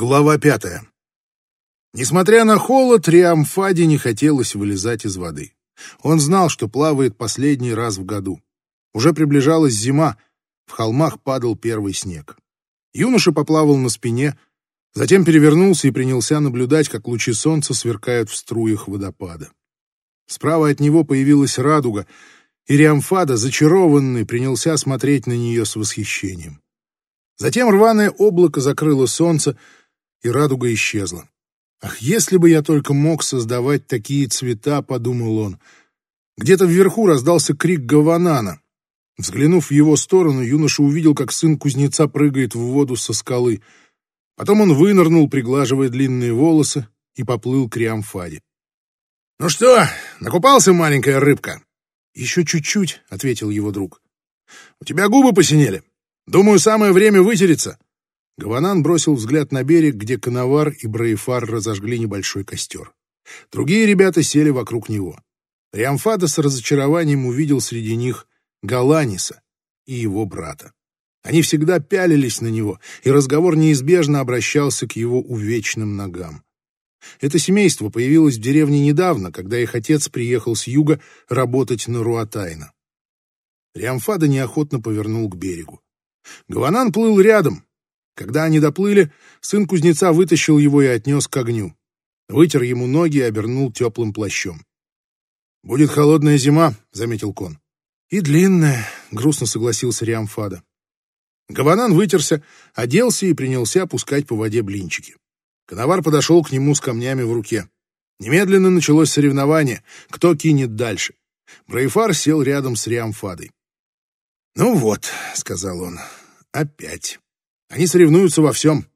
Глава пятая. Несмотря на холод, Риамфаде не хотелось вылезать из воды. Он знал, что плавает последний раз в году. Уже приближалась зима, в холмах падал первый снег. Юноша поплавал на спине, затем перевернулся и принялся наблюдать, как лучи солнца сверкают в струях водопада. Справа от него появилась радуга, и Риамфада, зачарованный, принялся смотреть на нее с восхищением. Затем рваное облако закрыло солнце, и радуга исчезла. «Ах, если бы я только мог создавать такие цвета!» — подумал он. Где-то вверху раздался крик Гаванана. Взглянув в его сторону, юноша увидел, как сын кузнеца прыгает в воду со скалы. Потом он вынырнул, приглаживая длинные волосы, и поплыл к Риамфаде. «Ну что, накупался, маленькая рыбка?» «Еще чуть-чуть», — ответил его друг. «У тебя губы посинели. Думаю, самое время вытереться». Гаванан бросил взгляд на берег, где Коновар и Браефар разожгли небольшой костер. Другие ребята сели вокруг него. Риамфада с разочарованием увидел среди них Галаниса и его брата. Они всегда пялились на него, и разговор неизбежно обращался к его увечным ногам. Это семейство появилось в деревне недавно, когда их отец приехал с юга работать на Руатайна. Риамфада неохотно повернул к берегу. Гаванан плыл рядом, когда они доплыли, сын кузнеца вытащил его и отнес к огню. Вытер ему ноги и обернул теплым плащом. «Будет холодная зима», — заметил Кон. «И длинная», — грустно согласился Риамфада. Гаванан вытерся, оделся и принялся опускать по воде блинчики. Коновар подошел к нему с камнями в руке. Немедленно началось соревнование, кто кинет дальше. Брейфар сел рядом с Риамфадой. «Ну вот», — сказал он, — «опять». Они соревнуются во всем.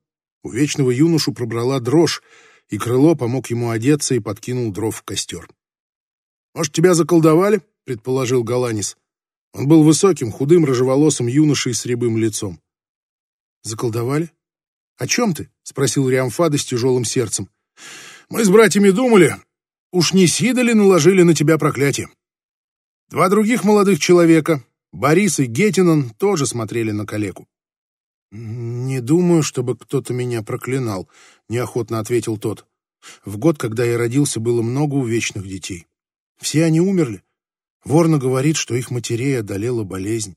У вечного юношу пробрала дрожь, и крыло помог ему одеться и подкинул дров в костер. «Может, тебя заколдовали?» — предположил Галанис. Он был высоким, худым, рыжеволосым юношей с рябым лицом. «Заколдовали? О чем ты?» — спросил Риамфада с тяжелым сердцем. «Мы с братьями думали, уж не Сидали наложили на тебя проклятие. Два других молодых человека, Борис и Гетинон, тоже смотрели на калеку. «Не думаю, чтобы кто-то меня проклинал», — неохотно ответил тот. «В год, когда я родился, было много увечных детей. Все они умерли. Ворна говорит, что их матерей одолела болезнь».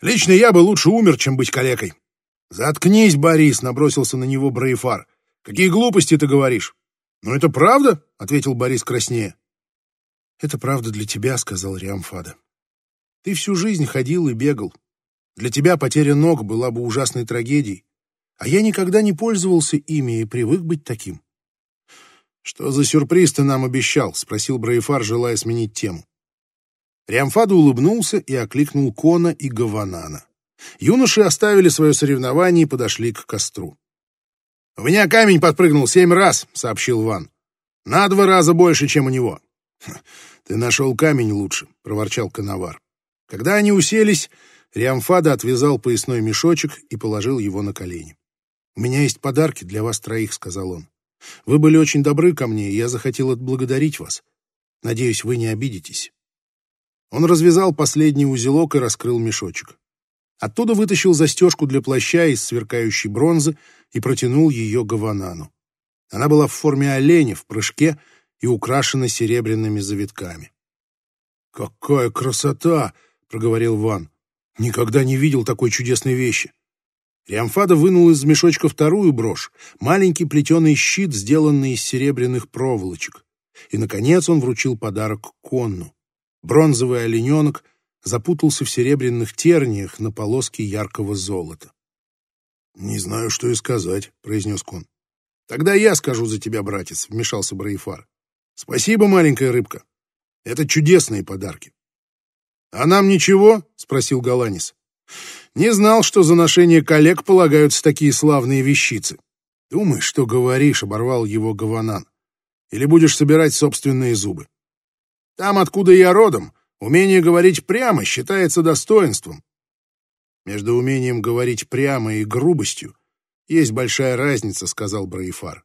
«Лично я бы лучше умер, чем быть калекой». «Заткнись, Борис», — набросился на него Брейфар. «Какие глупости ты говоришь?» «Ну это правда?» — ответил Борис краснее. «Это правда для тебя», — сказал Риамфада. «Ты всю жизнь ходил и бегал, для тебя потеря ног была бы ужасной трагедией, а я никогда не пользовался ими и привык быть таким. «Что за сюрприз ты нам обещал?» — спросил Браефар, желая сменить тему. Риамфаду улыбнулся и окликнул Кона и Гаванана. Юноши оставили свое соревнование и подошли к костру. «У меня камень подпрыгнул семь раз», — сообщил Ван. «На два раза больше, чем у него». «Ты нашел камень лучше», — проворчал Коновар. Когда они уселись, Риамфада отвязал поясной мешочек и положил его на колени. «У меня есть подарки для вас троих», — сказал он. «Вы были очень добры ко мне, и я захотел отблагодарить вас. Надеюсь, вы не обидитесь». Он развязал последний узелок и раскрыл мешочек. Оттуда вытащил застежку для плаща из сверкающей бронзы и протянул ее Гаванану. Она была в форме оленя в прыжке и украшена серебряными завитками. «Какая красота!» — проговорил Ван. Никогда не видел такой чудесной вещи. Риамфада вынул из мешочка вторую брошь, маленький плетеный щит, сделанный из серебряных проволочек. И, наконец, он вручил подарок Конну. Бронзовый олененок запутался в серебряных терниях на полоске яркого золота. «Не знаю, что и сказать», — произнес Кон. «Тогда я скажу за тебя, братец», — вмешался Браифар. «Спасибо, маленькая рыбка. Это чудесные подарки. «А нам ничего?» — спросил Галанис. «Не знал, что за ношение коллег полагаются такие славные вещицы». «Думай, что говоришь», — оборвал его Гаванан. «Или будешь собирать собственные зубы». «Там, откуда я родом, умение говорить прямо считается достоинством». «Между умением говорить прямо и грубостью есть большая разница», — сказал Браифар.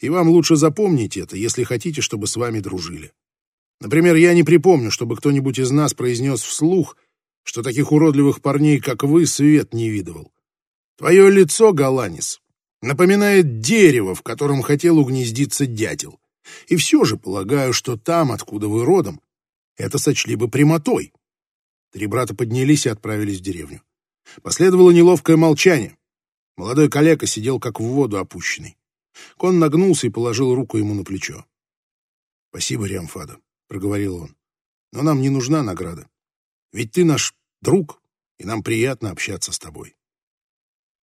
«И вам лучше запомнить это, если хотите, чтобы с вами дружили». Например, я не припомню, чтобы кто-нибудь из нас произнес вслух, что таких уродливых парней, как вы, свет не видывал. Твое лицо, Галанис, Напоминает дерево, в котором хотел угнездиться дятел. И все же полагаю, что там, откуда вы родом, это сочли бы прямотой. Три брата поднялись и отправились в деревню. Последовало неловкое молчание. Молодой калека сидел как в воду опущенный. Кон нагнулся и положил руку ему на плечо. «Спасибо, Риамфада», — проговорил он. «Но нам не нужна награда. Ведь ты наш друг, и нам приятно общаться с тобой».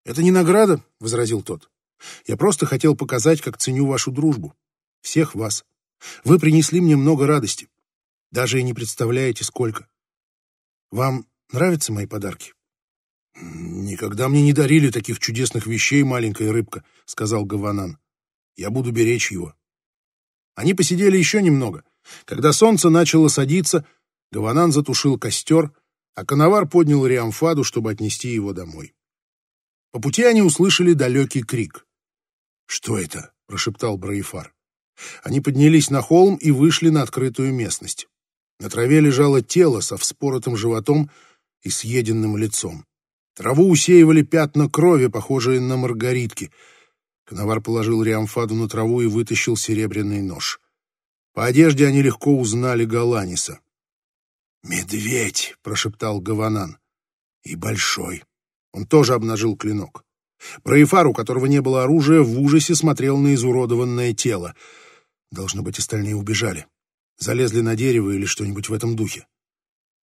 «Это не награда», — возразил тот. «Я просто хотел показать, как ценю вашу дружбу. Всех вас. Вы принесли мне много радости. Даже и не представляете, сколько. Вам нравятся мои подарки?» «Никогда мне не дарили таких чудесных вещей, маленькая рыбка», — сказал Гаванан. «Я буду беречь его». Они посидели еще немного. Когда солнце начало садиться, Гаванан затушил костер, а Коновар поднял Риамфаду, чтобы отнести его домой. По пути они услышали далекий крик. «Что это?» — прошептал Браифар. Они поднялись на холм и вышли на открытую местность. На траве лежало тело со вспоротым животом и съеденным лицом. Траву усеивали пятна крови, похожие на маргаритки. Коновар положил Риамфаду на траву и вытащил серебряный нож. По одежде они легко узнали Галаниса. «Медведь!» — прошептал Гаванан. «И большой!» Он тоже обнажил клинок. Браифар, у которого не было оружия, в ужасе смотрел на изуродованное тело. Должно быть, остальные убежали. Залезли на дерево или что-нибудь в этом духе.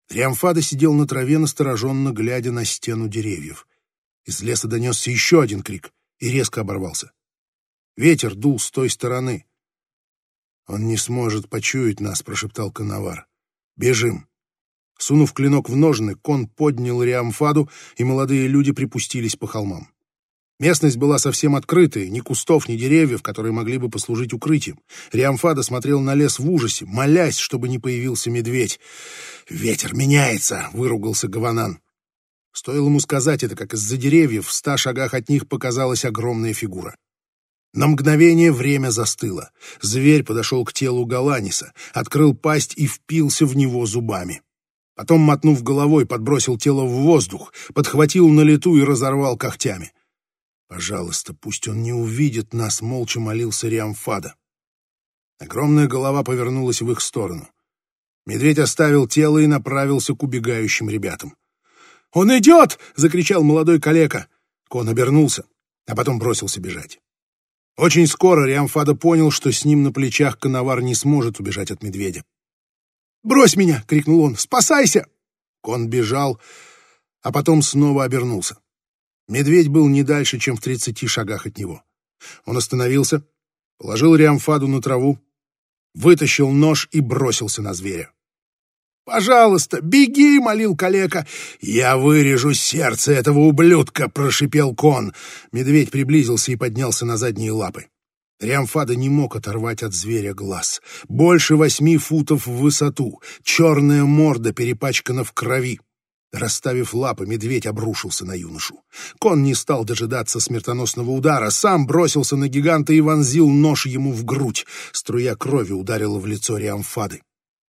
Триамфада сидел на траве, настороженно глядя на стену деревьев. Из леса донесся еще один крик и резко оборвался. Ветер дул с той стороны. «Он не сможет почуять нас», — прошептал Коновар. «Бежим!» Сунув клинок в ножны, кон поднял Риамфаду, и молодые люди припустились по холмам. Местность была совсем открытой, ни кустов, ни деревьев, которые могли бы послужить укрытием. Риамфада смотрел на лес в ужасе, молясь, чтобы не появился медведь. «Ветер меняется!» — выругался Гаванан. Стоило ему сказать это, как из-за деревьев в ста шагах от них показалась огромная фигура. На мгновение время застыло. Зверь подошел к телу Галаниса, открыл пасть и впился в него зубами. Потом, мотнув головой, подбросил тело в воздух, подхватил на лету и разорвал когтями. Пожалуйста, пусть он не увидит нас, молча молился Риамфада. Огромная голова повернулась в их сторону. Медведь оставил тело и направился к убегающим ребятам. «Он идет!» — закричал молодой калека. Кон обернулся, а потом бросился бежать. Очень скоро Риамфада понял, что с ним на плечах коновар не сможет убежать от медведя. «Брось меня!» — крикнул он. «Спасайся!» Кон бежал, а потом снова обернулся. Медведь был не дальше, чем в тридцати шагах от него. Он остановился, положил Риамфаду на траву, вытащил нож и бросился на зверя. «Пожалуйста, беги!» — молил калека. «Я вырежу сердце этого ублюдка!» — прошипел кон. Медведь приблизился и поднялся на задние лапы. Риамфада не мог оторвать от зверя глаз. Больше восьми футов в высоту, черная морда перепачкана в крови. Расставив лапы, медведь обрушился на юношу. Кон не стал дожидаться смертоносного удара, сам бросился на гиганта и вонзил нож ему в грудь. Струя крови ударила в лицо Риамфады.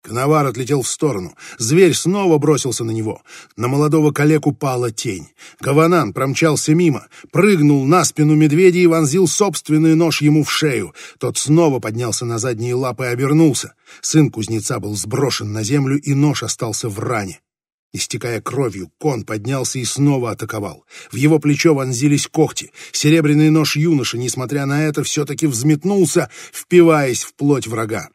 Коновар отлетел в сторону. Зверь снова бросился на него. На молодого калеку пала тень. Гаванан промчался мимо, прыгнул на спину медведя и вонзил собственный нож ему в шею. Тот снова поднялся на задние лапы и обернулся. Сын кузнеца был сброшен на землю, и нож остался в ране. Истекая кровью, кон поднялся и снова атаковал. В его плечо вонзились когти. Серебряный нож юноши, несмотря на это, все-таки взметнулся, впиваясь в плоть врага.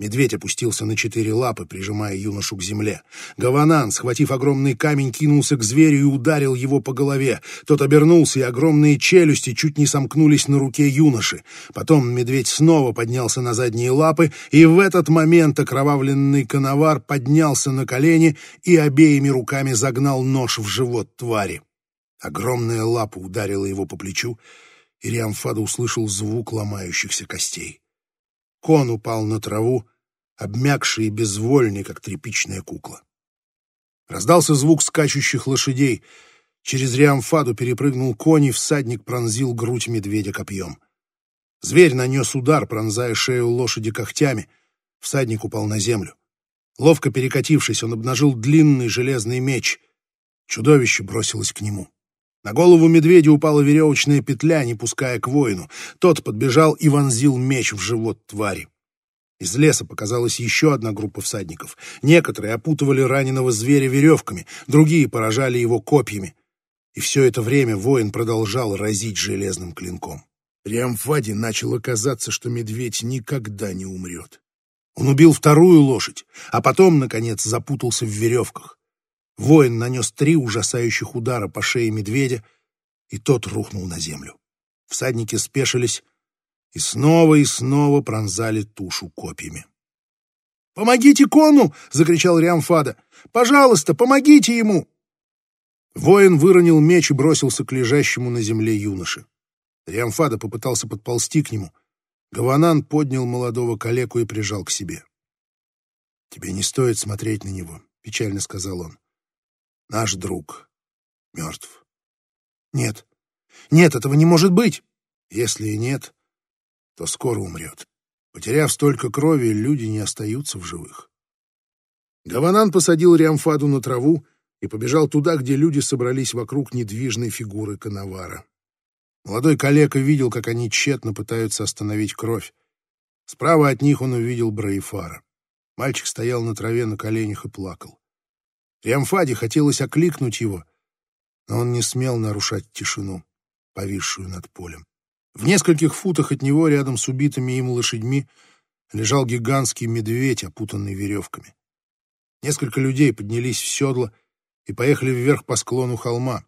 Медведь опустился на четыре лапы, прижимая юношу к земле. Гаванан, схватив огромный камень, кинулся к зверю и ударил его по голове. Тот обернулся, и огромные челюсти чуть не сомкнулись на руке юноши. Потом медведь снова поднялся на задние лапы, и в этот момент окровавленный коновар поднялся на колени и обеими руками загнал нож в живот твари. Огромная лапа ударила его по плечу, и Риамфада услышал звук ломающихся костей. Кон упал на траву, обмякший и безвольный, как тряпичная кукла. Раздался звук скачущих лошадей. Через Риамфаду перепрыгнул конь, и всадник пронзил грудь медведя копьем. Зверь нанес удар, пронзая шею лошади когтями. Всадник упал на землю. Ловко перекатившись, он обнажил длинный железный меч. Чудовище бросилось к нему. На голову медведя упала веревочная петля, не пуская к воину. Тот подбежал и вонзил меч в живот твари. Из леса показалась еще одна группа всадников. Некоторые опутывали раненого зверя веревками, другие поражали его копьями. И все это время воин продолжал разить железным клинком. Риамфаде начало казаться, что медведь никогда не умрет. Он убил вторую лошадь, а потом, наконец, запутался в веревках. Воин нанес три ужасающих удара по шее медведя, и тот рухнул на землю. Всадники спешились и снова и снова пронзали тушу копьями. «Помогите кону!» — закричал Риамфада. «Пожалуйста, помогите ему!» Воин выронил меч и бросился к лежащему на земле юноше. Риамфада попытался подползти к нему. Гаванан поднял молодого калеку и прижал к себе. «Тебе не стоит смотреть на него», — печально сказал он. «Наш друг мертв». «Нет, нет, этого не может быть!» «Если и нет, то скоро умрет. Потеряв столько крови, люди не остаются в живых». Гаванан посадил Риамфаду на траву и побежал туда, где люди собрались вокруг недвижной фигуры Коновара. Молодой калека видел, как они тщетно пытаются остановить кровь. Справа от них он увидел Браифара. Мальчик стоял на траве на коленях и плакал. Риамфаде хотелось окликнуть его, но он не смел нарушать тишину, повисшую над полем. В нескольких футах от него, рядом с убитыми им лошадьми, лежал гигантский медведь, опутанный веревками. Несколько людей поднялись в седло и поехали вверх по склону холма.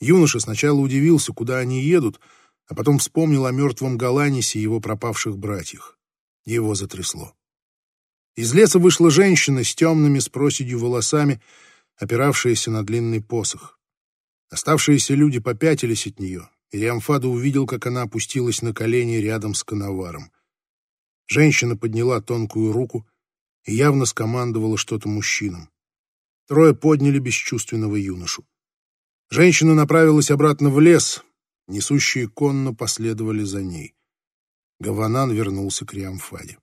Юноша сначала удивился, куда они едут, а потом вспомнил о мертвом Галанисе и его пропавших братьях. Его затрясло. Из леса вышла женщина с темными с проседью волосами, опиравшаяся на длинный посох. Оставшиеся люди попятились от нее, и Риамфада увидел, как она опустилась на колени рядом с коноваром. Женщина подняла тонкую руку и явно скомандовала что-то мужчинам. Трое подняли бесчувственного юношу. Женщина направилась обратно в лес. Несущие конно последовали за ней. Гаванан вернулся к Риамфаде.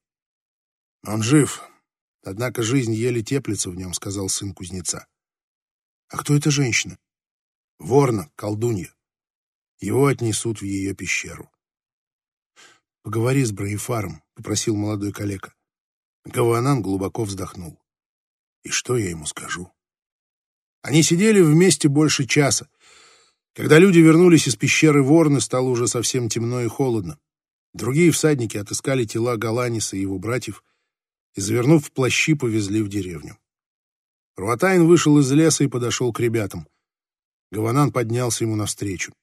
«Он жив, однако жизнь еле теплится в нем», — сказал сын кузнеца. «А кто эта женщина?» «Ворна, колдунья. Его отнесут в ее пещеру». «Поговори с Браифаром», — попросил молодой калека. Гаванан глубоко вздохнул. «И что я ему скажу?» Они сидели вместе больше часа. Когда люди вернулись из пещеры Ворны, стало уже совсем темно и холодно. Другие всадники отыскали тела Галаниса и его братьев и, завернув в плащи, повезли в деревню. Руатайн вышел из леса и подошел к ребятам. Гаванан поднялся ему навстречу.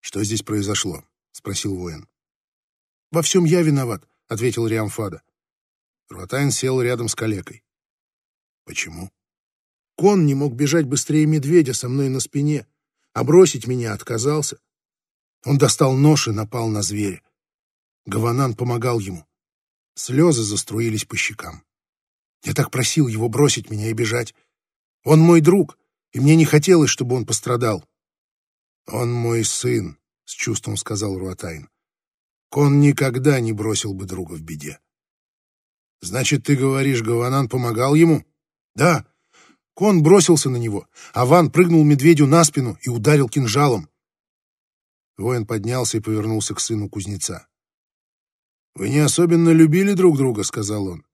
«Что здесь произошло?» — спросил воин. «Во всем я виноват», — ответил Риамфада. Руатайн сел рядом с калекой. «Почему?» Кон не мог бежать быстрее медведя со мной на спине, а бросить меня отказался. Он достал нож и напал на зверя. Гаванан помогал ему. Слезы заструились по щекам. Я так просил его бросить меня и бежать. Он мой друг, и мне не хотелось, чтобы он пострадал. «Он мой сын», — с чувством сказал Руатайн. «Кон никогда не бросил бы друга в беде». «Значит, ты говоришь, Гаванан помогал ему?» «Да, Кон бросился на него, а Ван прыгнул медведю на спину и ударил кинжалом. Воин поднялся и повернулся к сыну кузнеца. «Вы не особенно любили друг друга», — сказал он.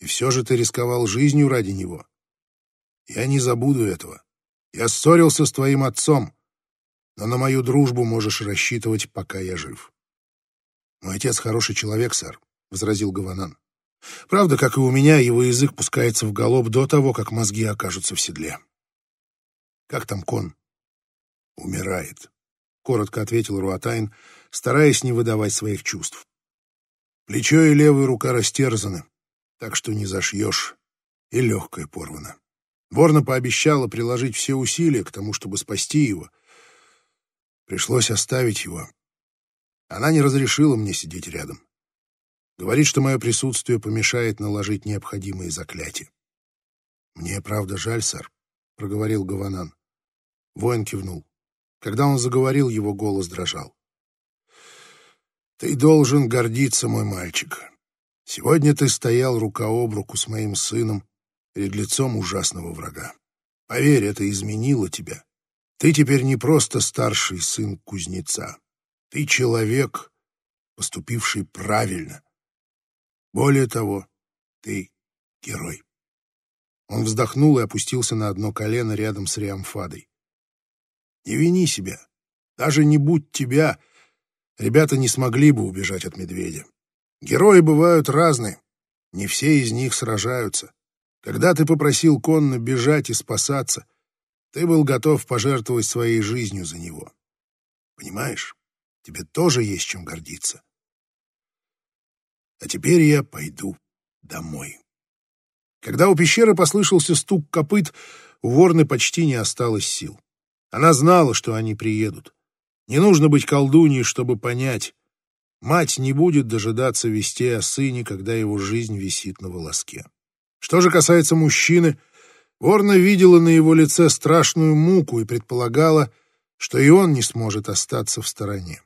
«И все же ты рисковал жизнью ради него. Я не забуду этого. Я ссорился с твоим отцом, но на мою дружбу можешь рассчитывать, пока я жив». «Мой отец хороший человек, сэр», — возразил Гаванан. Правда, как и у меня, его язык пускается в галоп до того, как мозги окажутся в седле. Как там кон? Умирает, коротко ответил Руатайн, стараясь не выдавать своих чувств. Плечо и левая рука растерзаны, так что не зашьешь, и легкое порвано. Ворна пообещала приложить все усилия к тому, чтобы спасти его. Пришлось оставить его. Она не разрешила мне сидеть рядом. Говорит, что мое присутствие помешает наложить необходимые заклятия. «Мне правда жаль, сэр», — проговорил Гаванан. Воин кивнул. Когда он заговорил, его голос дрожал. «Ты должен гордиться, мой мальчик. Сегодня ты стоял рука об руку с моим сыном перед лицом ужасного врага. Поверь, это изменило тебя. Ты теперь не просто старший сын кузнеца. Ты человек, поступивший правильно. Более того, ты герой. Он вздохнул и опустился на одно колено рядом с Риамфадой. Не вини себя. Даже не будь тебя, ребята не смогли бы убежать от медведя. Герои бывают разные. Не все из них сражаются. Когда ты попросил Конна бежать и спасаться, ты был готов пожертвовать своей жизнью за него. Понимаешь, тебе тоже есть чем гордиться. А теперь я пойду домой. Когда у пещеры послышался стук копыт, у Ворны почти не осталось сил. Она знала, что они приедут. Не нужно быть колдуньей, чтобы понять. Мать не будет дожидаться вести о сыне, когда его жизнь висит на волоске. Что же касается мужчины, Ворна видела на его лице страшную муку и предполагала, что и он не сможет остаться в стороне.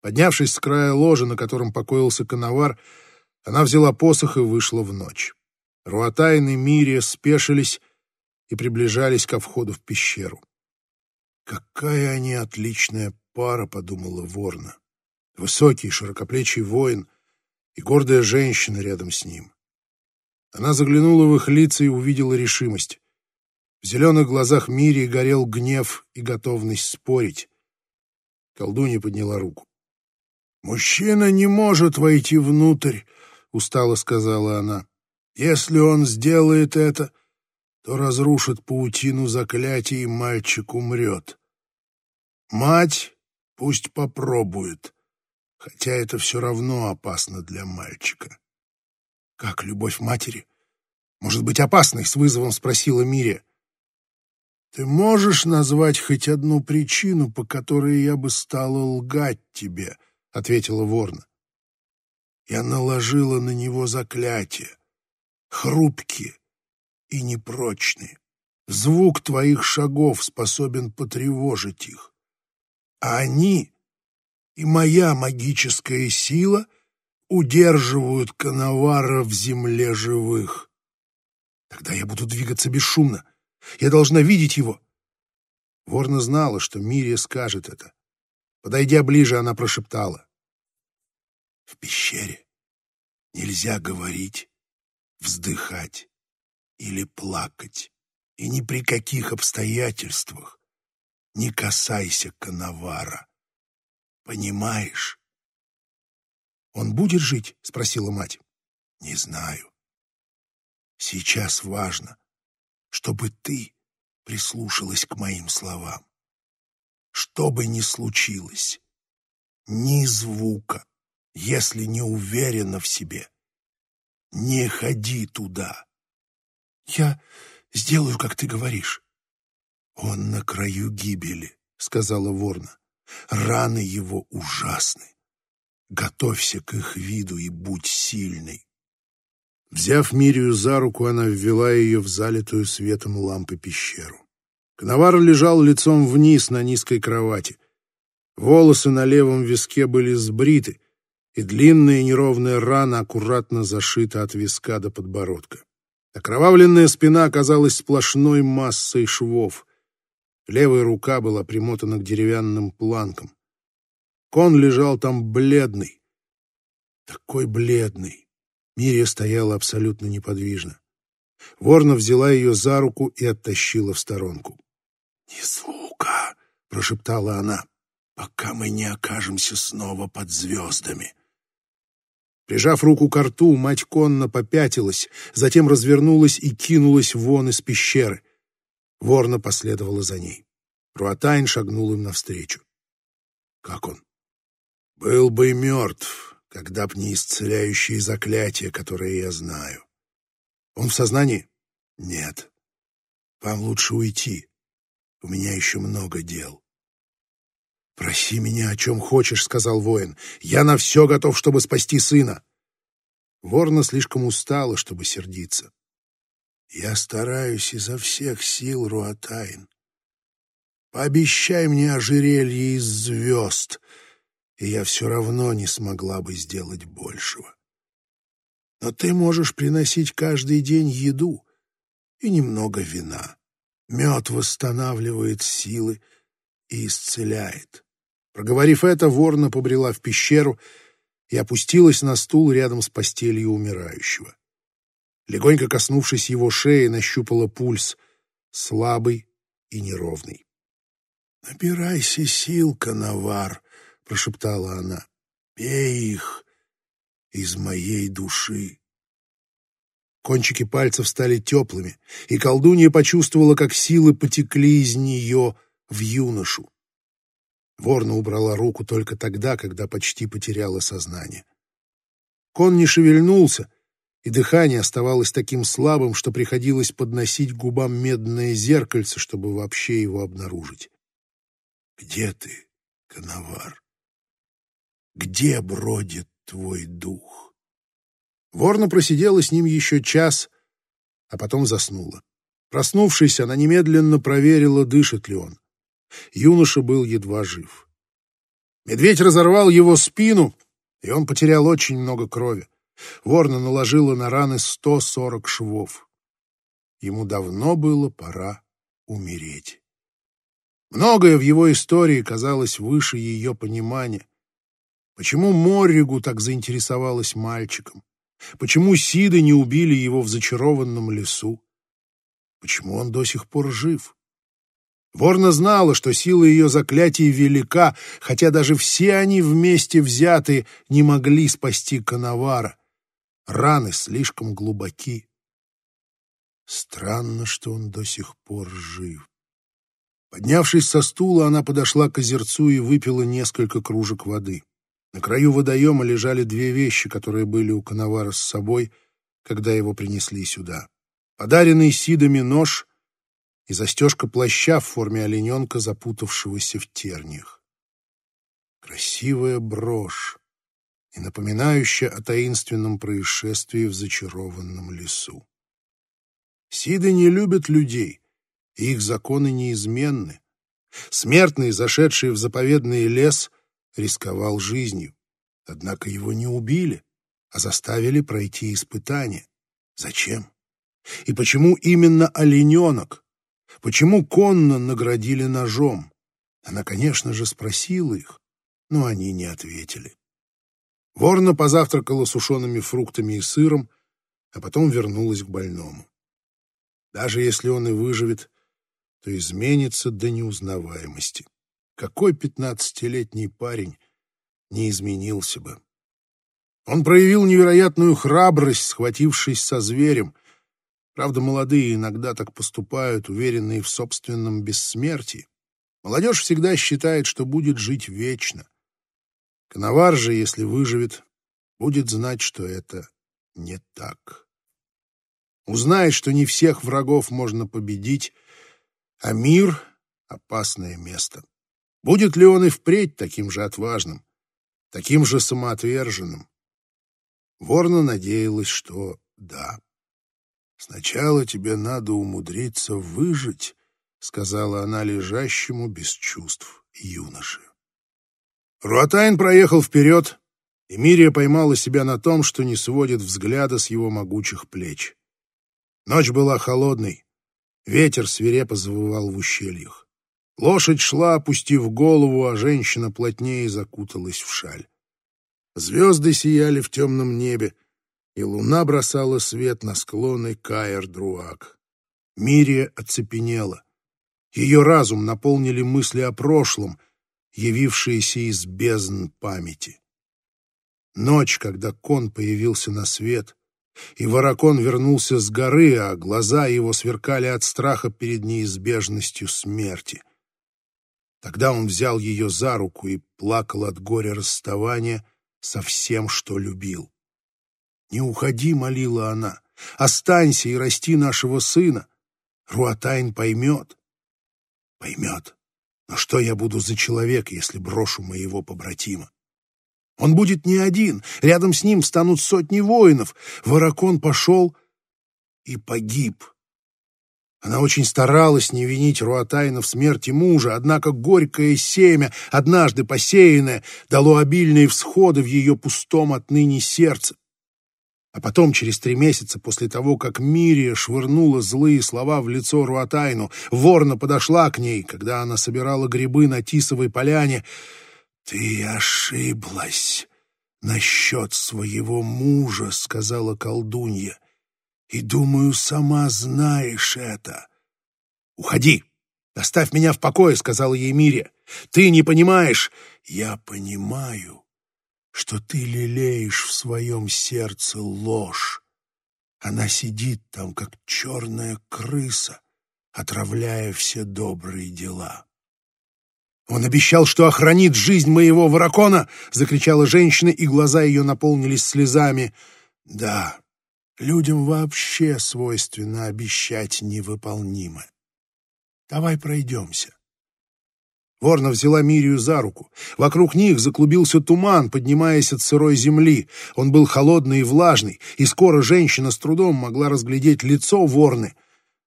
Поднявшись с края ложа, на котором покоился коновар, она взяла посох и вышла в ночь. Руатайн и Мирия спешились и приближались ко входу в пещеру. «Какая они отличная пара», — подумала Ворна. Высокий, широкоплечий воин и гордая женщина рядом с ним. Она заглянула в их лица и увидела решимость. В зеленых глазах Мирии горел гнев и готовность спорить. Колдунья подняла руку. «Мужчина не может войти внутрь», — устало сказала она. «Если он сделает это, то разрушит паутину заклятий, и мальчик умрет. Мать пусть попробует, хотя это все равно опасно для мальчика». «Как любовь матери? Может быть опасной?» — с вызовом спросила Мирия. Ты можешь назвать хоть одну причину, по которой я бы стала лгать тебе, — ответила Ворна. Я наложила на него заклятие, хрупкие и непрочные. Звук твоих шагов способен потревожить их. А они и моя магическая сила удерживают Коновара в земле живых. Тогда я буду двигаться бесшумно, я должна видеть его. Ворна знала, что Мирия скажет это. Подойдя ближе, она прошептала. В пещере нельзя говорить, вздыхать или плакать. И ни при каких обстоятельствах не касайся Коновара. Понимаешь? «Он будет жить?» — спросила мать. «Не знаю. Сейчас важно, чтобы ты прислушалась к моим словам. Что бы ни случилось, ни звука, если не уверена в себе, не ходи туда. Я сделаю, как ты говоришь. Он на краю гибели, сказала Ворна. Раны его ужасны. Готовься к их виду и будь сильной. Взяв Мирию за руку, она ввела ее в залитую светом лампы пещеру. Коновар лежал лицом вниз на низкой кровати. Волосы на левом виске были сбриты, и длинная неровная рана аккуратно зашита от виска до подбородка. Окровавленная спина оказалась сплошной массой швов. Левая рука была примотана к деревянным планкам. Кон лежал там бледный, такой бледный, Мирия стояла абсолютно неподвижно. Ворна взяла ее за руку и оттащила в сторонку. «Ни звука!» — прошептала она, — «пока мы не окажемся снова под звездами». Прижав руку к рту, мать конно попятилась, затем развернулась и кинулась вон из пещеры. Ворна последовала за ней. Руатайн шагнул им навстречу. «Как он?» «Был бы мертв», когда б не исцеляющие заклятия, которые я знаю. Он в сознании? Нет. Вам лучше уйти. У меня еще много дел. «Проси меня о чем хочешь», — сказал воин. «Я на все готов, чтобы спасти сына». Ворна слишком устала, чтобы сердиться. «Я стараюсь изо всех сил, Руатайн. Пообещай мне ожерелье из звезд, и я все равно не смогла бы сделать большего. Но ты можешь приносить каждый день еду и немного вина. Мед восстанавливает силы, и исцеляет. Проговорив это, ворна побрела в пещеру и опустилась на стул рядом с постелью умирающего. Легонько коснувшись его шеи, нащупала пульс, слабый и неровный. — Набирайся сил, коновар, — прошептала она. — Пей их из моей души. Кончики пальцев стали теплыми, и колдунья почувствовала, как силы потекли из нее в юношу. Ворна убрала руку только тогда, когда почти потеряла сознание. Кон не шевельнулся, и дыхание оставалось таким слабым, что приходилось подносить губам медное зеркальце, чтобы вообще его обнаружить. «Где ты, коновар? Где бродит твой дух?» Ворна просидела с ним еще час, а потом заснула. Проснувшись, она немедленно проверила, дышит ли он. Юноша был едва жив. Медведь разорвал его спину, и он потерял очень много крови. Ворна наложила на раны 140 швов. Ему давно было пора умереть. Многое в его истории казалось выше ее понимания. Почему Морригу так заинтересовалась мальчиком? Почему Сиды не убили его в зачарованном лесу? Почему он до сих пор жив? Ворна знала, что сила ее заклятий велика, хотя даже все они вместе взятые не могли спасти Коновара. Раны слишком глубоки. Странно, что он до сих пор жив. Поднявшись со стула, она подошла к озерцу и выпила несколько кружек воды. На краю водоема лежали две вещи, которые были у Коновара с собой, когда его принесли сюда. Подаренный Сидами нож и застежка плаща в форме олененка, запутавшегося в терниях. Красивая брошь и напоминающая о таинственном происшествии в зачарованном лесу. Сиды не любят людей, и их законы неизменны. Смертный, зашедший в заповедный лес, рисковал жизнью. Однако его не убили, а заставили пройти испытание. Зачем? И почему именно олененок? Почему конно наградили ножом? Она, конечно же, спросила их, но они не ответили. Ворна позавтракала сушеными фруктами и сыром, а потом вернулась к больному. Даже если он и выживет, то изменится до неузнаваемости. Какой пятнадцатилетний парень не изменился бы? Он проявил невероятную храбрость, схватившись со зверем, Правда, молодые иногда так поступают, уверенные в собственном бессмертии. Молодежь всегда считает, что будет жить вечно. Коновар же, если выживет, будет знать, что это не так. Узнает, что не всех врагов можно победить, а мир — опасное место. Будет ли он и впредь таким же отважным, таким же самоотверженным? Ворна надеялась, что да. «Сначала тебе надо умудриться выжить», — сказала она лежащему без чувств юноше. Руатайн проехал вперед, и Мирия поймала себя на том, что не сводит взгляда с его могучих плеч. Ночь была холодной, ветер свирепо завывал в ущельях. Лошадь шла, опустив голову, а женщина плотнее закуталась в шаль. Звезды сияли в темном небе, и луна бросала свет на склоны Каэр-Друак. Мирия оцепенела. Ее разум наполнили мысли о прошлом, явившиеся из бездн памяти. Ночь, когда кон появился на свет, и Варакон вернулся с горы, а глаза его сверкали от страха перед неизбежностью смерти. Тогда он взял ее за руку и плакал от горя расставания со всем, что любил. «Не уходи», — молила она, — «останься и расти нашего сына. Руатайн поймет». «Поймет. Но что я буду за человек, если брошу моего побратима? Он будет не один, рядом с ним станут сотни воинов. Варакон пошел и погиб». Она очень старалась не винить Руатайна в смерти мужа, однако горькое семя, однажды посеянное, дало обильные всходы в ее пустом отныне сердце. А потом, через три месяца после того, как Мирия швырнула злые слова в лицо Руатайну, Ворна подошла к ней, когда она собирала грибы на Тисовой поляне. «Ты ошиблась насчет своего мужа», — сказала колдунья. «И, думаю, сама знаешь это». «Уходи! Оставь меня в покое», — сказала ей Мирия. «Ты не понимаешь». «Я понимаю», что ты лелеешь в своем сердце ложь. Она сидит там, как черная крыса, отравляя все добрые дела. «Он обещал, что охранит жизнь моего воракона!» — закричала женщина, и глаза ее наполнились слезами. «Да, людям вообще свойственно обещать невыполнимое. Давай пройдемся. Ворна взяла Мирию за руку. Вокруг них заклубился туман, поднимаясь от сырой земли. Он был холодный и влажный, и скоро женщина с трудом могла разглядеть лицо Ворны.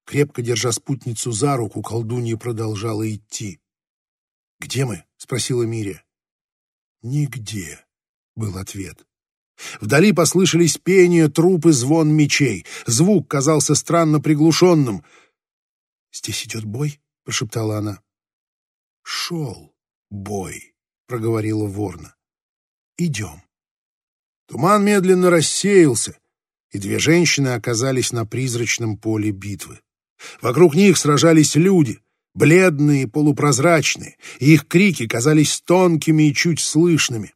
Крепко держа спутницу за руку, колдунья продолжала идти. «Где мы?» — спросила Мирия. «Нигде», — был ответ. Вдали послышались пение, труп и звон мечей. Звук казался странно приглушенным. «Здесь идет бой?» — прошептала она шел бой, — проговорила ворна. — Идем. Туман медленно рассеялся, и две женщины оказались на призрачном поле битвы. Вокруг них сражались люди, бледные полупрозрачные, и их крики казались тонкими и чуть слышными.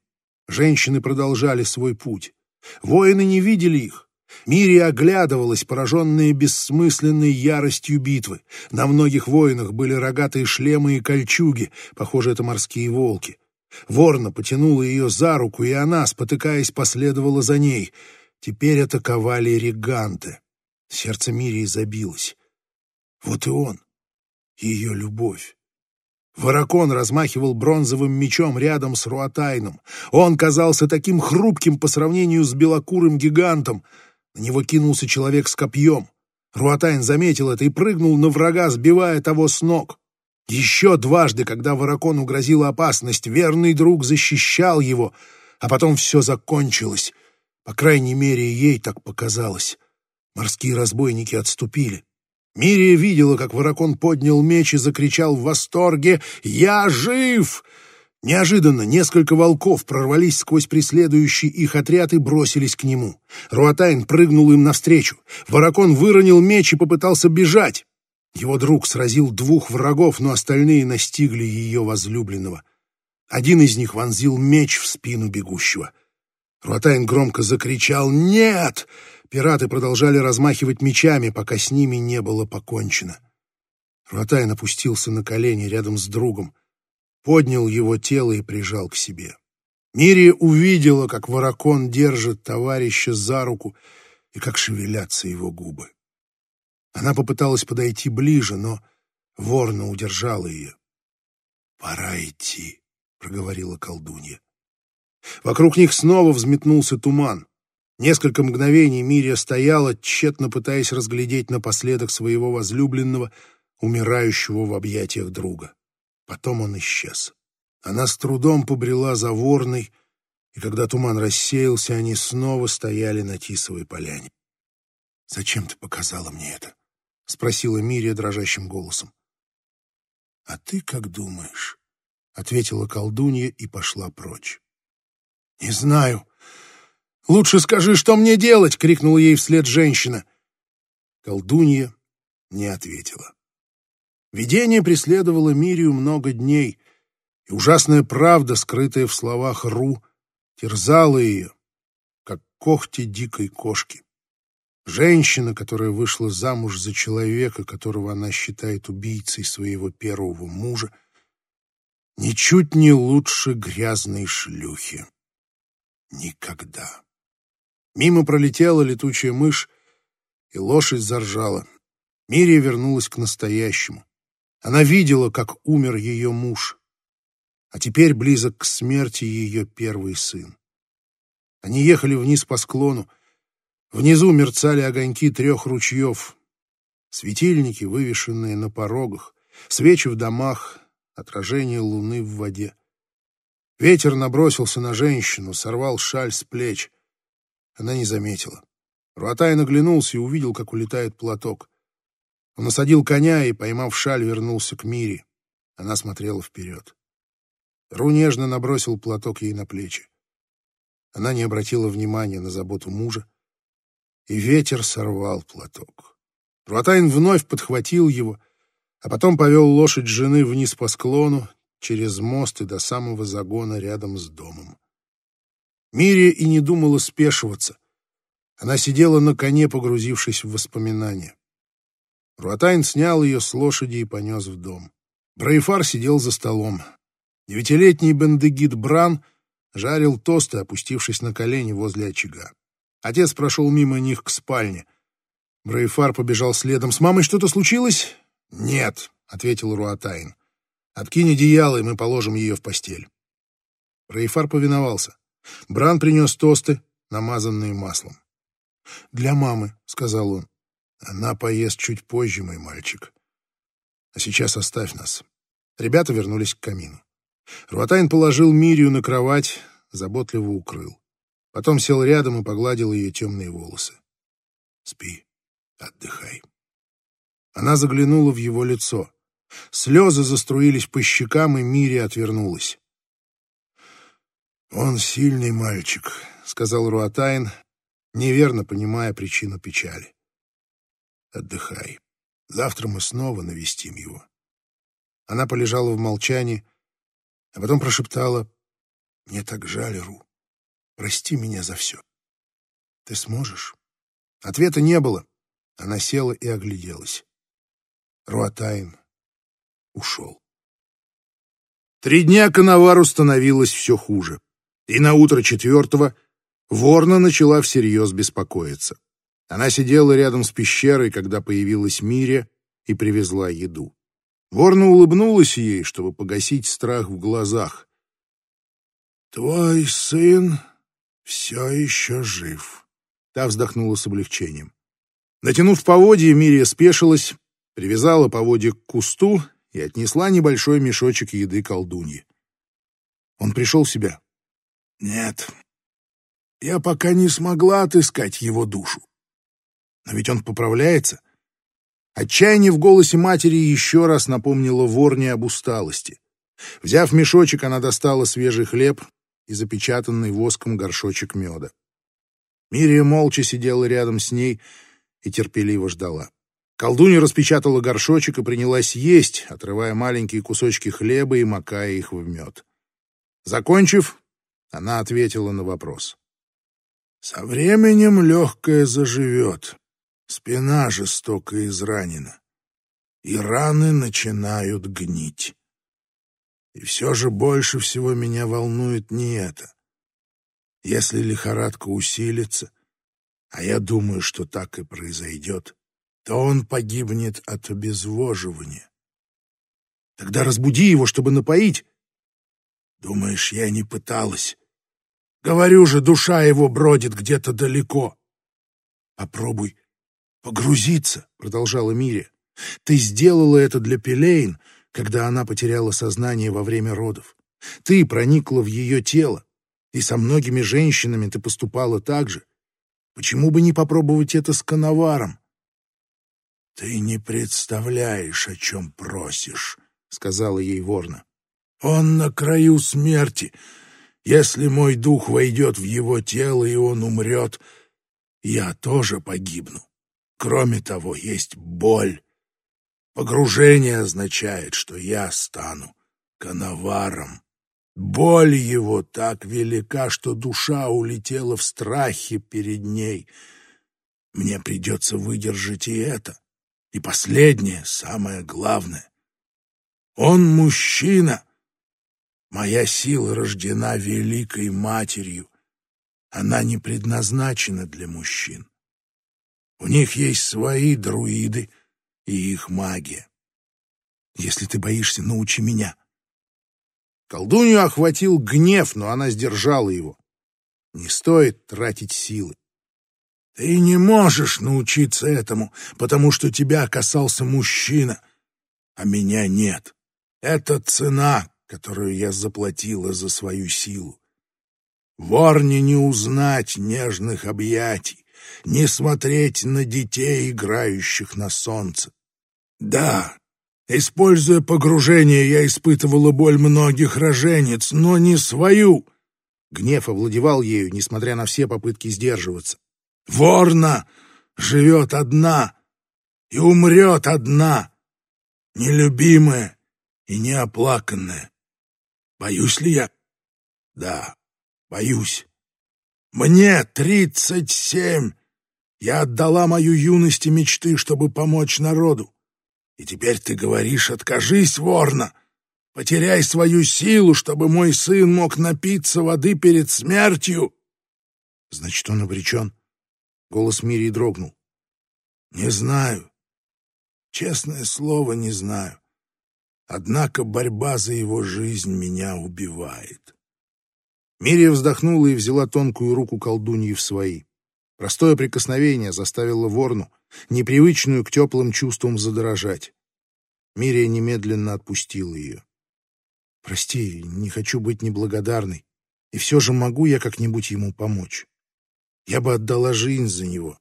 Женщины продолжали свой путь. Воины не видели их, Мири оглядывалась, пораженная бессмысленной яростью битвы. На многих воинах были рогатые шлемы и кольчуги, похоже, это морские волки. Ворна потянула ее за руку, и она, спотыкаясь, последовала за ней. Теперь атаковали реганты. Сердце Мирии забилось. Вот и он, ее любовь. Воракон размахивал бронзовым мечом рядом с Руатайном. Он казался таким хрупким по сравнению с белокурым гигантом — на него кинулся человек с копьем. Руатайн заметил это и прыгнул на врага, сбивая того с ног. Еще дважды, когда Воракону грозила опасность, верный друг защищал его, а потом все закончилось. По крайней мере, ей так показалось. Морские разбойники отступили. Мирия видела, как Воракон поднял меч и закричал в восторге «Я жив!» Неожиданно несколько волков прорвались сквозь преследующий их отряд и бросились к нему. Руатайн прыгнул им навстречу. Варакон выронил меч и попытался бежать. Его друг сразил двух врагов, но остальные настигли ее возлюбленного. Один из них вонзил меч в спину бегущего. Руатайн громко закричал «Нет!». Пираты продолжали размахивать мечами, пока с ними не было покончено. Руатайн опустился на колени рядом с другом поднял его тело и прижал к себе. Мири увидела, как Воракон держит товарища за руку и как шевелятся его губы. Она попыталась подойти ближе, но Ворна удержала ее. «Пора идти», — проговорила колдунья. Вокруг них снова взметнулся туман. Несколько мгновений Мирия стояла, тщетно пытаясь разглядеть напоследок своего возлюбленного, умирающего в объятиях друга. Потом он исчез. Она с трудом побрела за ворной, и когда туман рассеялся, они снова стояли на Тисовой поляне. «Зачем ты показала мне это?» — спросила Мирия дрожащим голосом. «А ты как думаешь?» — ответила колдунья и пошла прочь. «Не знаю. Лучше скажи, что мне делать!» — крикнула ей вслед женщина. Колдунья не ответила. Видение преследовало Мирию много дней, и ужасная правда, скрытая в словах Ру, терзала ее, как когти дикой кошки. Женщина, которая вышла замуж за человека, которого она считает убийцей своего первого мужа, ничуть не лучше грязной шлюхи. Никогда. Мимо пролетела летучая мышь, и лошадь заржала. Мирия вернулась к настоящему. Она видела, как умер ее муж, а теперь близок к смерти ее первый сын. Они ехали вниз по склону. Внизу мерцали огоньки трех ручьев, светильники, вывешенные на порогах, свечи в домах, отражение луны в воде. Ветер набросился на женщину, сорвал шаль с плеч. Она не заметила. Руатай наглянулся и увидел, как улетает платок. Он осадил коня и, поймав шаль, вернулся к Мире. Она смотрела вперед. Ру нежно набросил платок ей на плечи. Она не обратила внимания на заботу мужа, и ветер сорвал платок. Руатайн вновь подхватил его, а потом повел лошадь жены вниз по склону, через мост и до самого загона рядом с домом. Мирия и не думала спешиваться. Она сидела на коне, погрузившись в воспоминания. Руатайн снял ее с лошади и понес в дом. Брейфар сидел за столом. Девятилетний бендегид Бран жарил тосты, опустившись на колени возле очага. Отец прошел мимо них к спальне. Брейфар побежал следом. «С мамой что-то случилось?» «Нет», — ответил Руатайн. «Откинь одеяло, и мы положим ее в постель». Брейфар повиновался. Бран принес тосты, намазанные маслом. «Для мамы», — сказал он. «Она поест чуть позже, мой мальчик. А сейчас оставь нас». Ребята вернулись к камину. Руатайн положил Мирию на кровать, заботливо укрыл. Потом сел рядом и погладил ее темные волосы. «Спи, отдыхай». Она заглянула в его лицо. Слезы заструились по щекам, и Мирия отвернулась. «Он сильный мальчик», — сказал Руатайн, неверно понимая причину печали. «Отдыхай. Завтра мы снова навестим его». Она полежала в молчании, а потом прошептала, «Мне так жаль, Ру. Прости меня за все. Ты сможешь?» Ответа не было. Она села и огляделась. Руатайн ушел. Три дня Коновару становилось все хуже и на утро четвертого Ворна начала всерьез беспокоиться. Она сидела рядом с пещерой, когда появилась Миря и привезла еду. Ворна улыбнулась ей, чтобы погасить страх в глазах. «Твой сын все еще жив», — та вздохнула с облегчением. Натянув поводья, Мирия спешилась, привязала поводья к кусту и отнесла небольшой мешочек еды колдуньи. Он пришел в себя. Нет, я пока не смогла отыскать его душу. Но ведь он поправляется. Отчаяние в голосе матери еще раз напомнило Ворне об усталости. Взяв мешочек, она достала свежий хлеб и запечатанный воском горшочек меда. Мирия молча сидела рядом с ней и терпеливо ждала. Колдунья распечатала горшочек и принялась есть, отрывая маленькие кусочки хлеба и макая их в мед. Закончив, она ответила на вопрос. «Со временем легкое заживет. Спина жестоко изранена. И раны начинают гнить. И все же больше всего меня волнует не это. Если лихорадка усилится, а я думаю, что так и произойдет, то он погибнет от обезвоживания. Тогда разбуди его, чтобы напоить. Думаешь, я не пыталась? Говорю же, душа его бродит где-то далеко. Попробуй погрузиться, продолжала Миря. Ты сделала это для Пелейн, когда она потеряла сознание во время родов. Ты проникла в ее тело, и со многими женщинами ты поступала так же. Почему бы не попробовать это с коноваром? Ты не представляешь, о чем просишь, сказала ей Ворна. Он на краю смерти. Если мой дух войдет в его тело, и он умрет, я тоже погибну. Кроме того, есть боль. Погружение означает, что я стану коноваром. Боль его так велика, что душа улетела в страхе перед ней. Мне придется выдержать и это. И последнее, самое главное. Он мужчина, Моя сила рождена великой матерью. Она не предназначена для мужчин. У них есть свои друиды и их магия. Если ты боишься, научи меня. Колдунью охватил гнев, но она сдержала его. Не стоит тратить силы. Ты не можешь научиться этому, потому что тебя касался мужчина, а меня нет. Это цена, которую я заплатила за свою силу. Ворне не узнать нежных объятий, не смотреть на детей, играющих на солнце. Да, используя погружение, я испытывала боль многих роженец, но не свою. Гнев овладевал ею, несмотря на все попытки сдерживаться. Ворна живет одна и умрет одна, нелюбимая и неоплаканная. Боюсь ли я? Да, боюсь. Мне тридцать семь. Я отдала мою юность и мечты, чтобы помочь народу. И теперь ты говоришь, откажись, ворна. Потеряй свою силу, чтобы мой сын мог напиться воды перед смертью. Значит, он обречен. Голос Мирии дрогнул. Не знаю. Честное слово, не знаю. Однако борьба за его жизнь меня убивает. Мирия вздохнула и взяла тонкую руку колдуньи в свои. Простое прикосновение заставило ворну, непривычную к теплым чувствам, задрожать. Мирия немедленно отпустила ее. «Прости, не хочу быть неблагодарной, и все же могу я как-нибудь ему помочь. Я бы отдала жизнь за него».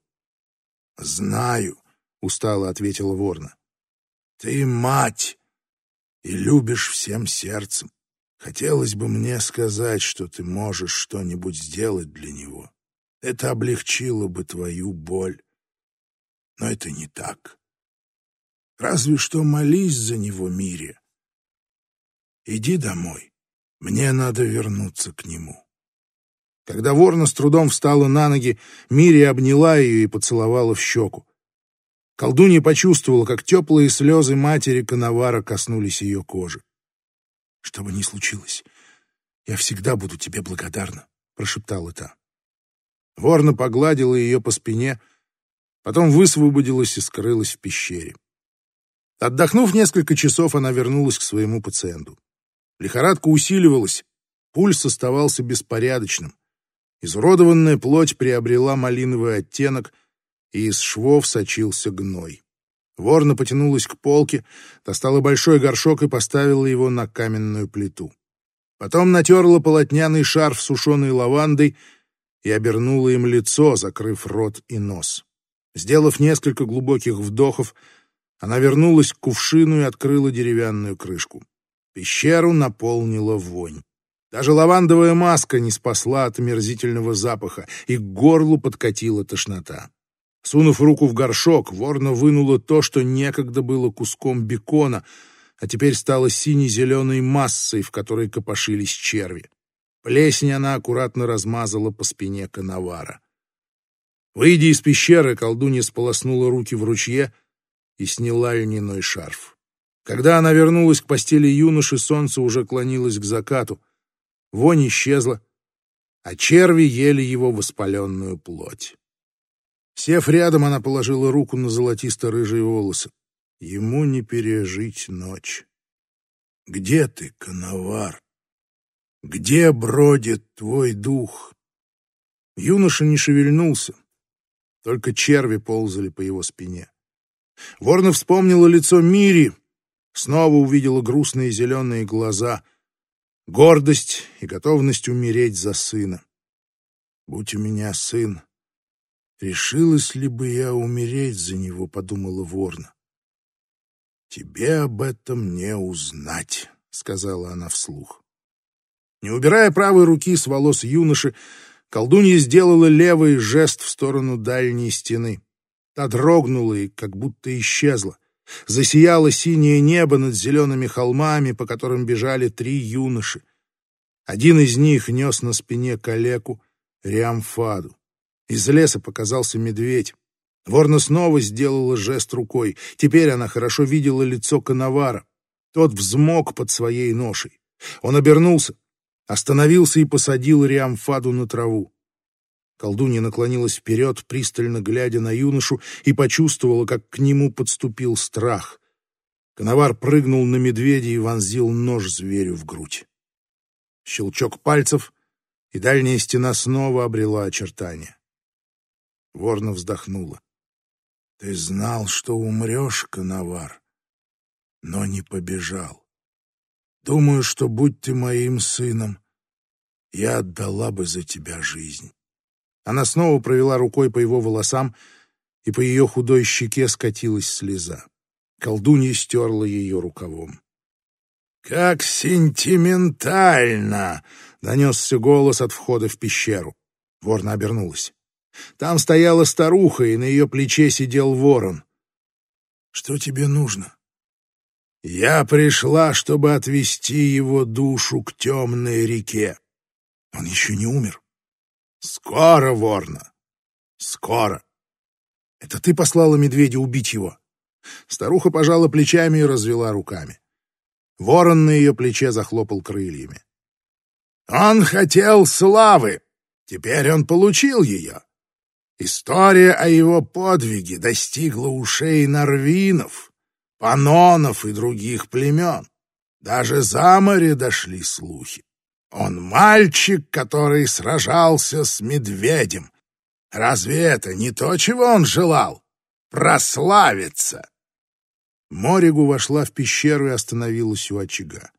«Знаю», — устало ответила ворна. «Ты мать, и любишь всем сердцем. Хотелось бы мне сказать, что ты можешь что-нибудь сделать для него. Это облегчило бы твою боль. Но это не так. Разве что молись за него, Мире. Иди домой. Мне надо вернуться к нему. Когда ворна с трудом встала на ноги, Мирия обняла ее и поцеловала в щеку. Колдунья почувствовала, как теплые слезы матери Коновара коснулись ее кожи. «Что бы ни случилось, я всегда буду тебе благодарна», — прошептала та. Ворна погладила ее по спине, потом высвободилась и скрылась в пещере. Отдохнув несколько часов, она вернулась к своему пациенту. Лихорадка усиливалась, пульс оставался беспорядочным. Изуродованная плоть приобрела малиновый оттенок — и из швов сочился гной. Ворна потянулась к полке, достала большой горшок и поставила его на каменную плиту. Потом натерла полотняный шарф сушеной лавандой и обернула им лицо, закрыв рот и нос. Сделав несколько глубоких вдохов, она вернулась к кувшину и открыла деревянную крышку. Пещеру наполнила вонь. Даже лавандовая маска не спасла от омерзительного запаха, и к горлу подкатила тошнота. Сунув руку в горшок, ворна вынула то, что некогда было куском бекона, а теперь стало сине-зеленой массой, в которой копошились черви. Плесень она аккуратно размазала по спине коновара. Выйдя из пещеры, колдунья сполоснула руки в ручье и сняла льняной шарф. Когда она вернулась к постели юноши, солнце уже клонилось к закату. Вонь исчезла, а черви ели его воспаленную плоть. Сев рядом, она положила руку на золотисто-рыжие волосы. Ему не пережить ночь. «Где ты, коновар? Где бродит твой дух?» Юноша не шевельнулся, только черви ползали по его спине. Ворна вспомнила лицо Мири, снова увидела грустные зеленые глаза, гордость и готовность умереть за сына. «Будь у меня сын, Решилась ли бы я умереть за него, подумала Ворна. Тебе об этом не узнать, сказала она вслух. Не убирая правой руки с волос юноши, колдунья сделала левый жест в сторону дальней стены. Та дрогнула и как будто исчезла. Засияло синее небо над зелеными холмами, по которым бежали три юноши. Один из них нес на спине калеку Риамфаду. Из леса показался медведь. Ворна снова сделала жест рукой. Теперь она хорошо видела лицо Коновара. Тот взмок под своей ношей. Он обернулся, остановился и посадил Риамфаду на траву. Колдунья наклонилась вперед, пристально глядя на юношу, и почувствовала, как к нему подступил страх. Коновар прыгнул на медведя и вонзил нож зверю в грудь. Щелчок пальцев, и дальняя стена снова обрела очертания. Ворна вздохнула. Ты знал, что умрешь, Коновар, но не побежал. Думаю, что будь ты моим сыном, я отдала бы за тебя жизнь. Она снова провела рукой по его волосам, и по ее худой щеке скатилась слеза. Колдунья стерла ее рукавом. «Как сентиментально!» — донесся голос от входа в пещеру. Ворна обернулась. Там стояла старуха, и на ее плече сидел ворон. «Что тебе нужно?» «Я пришла, чтобы отвести его душу к темной реке. Он еще не умер?» «Скоро, Ворна, скоро!» «Это ты послала медведя убить его?» Старуха пожала плечами и развела руками. Ворон на ее плече захлопал крыльями. «Он хотел славы, теперь он получил ее. История о его подвиге достигла ушей норвинов, панонов и других племен. Даже за море дошли слухи. Он мальчик, который сражался с медведем. Разве это не то, чего он желал? Прославиться!» Моригу вошла в пещеру и остановилась у очага.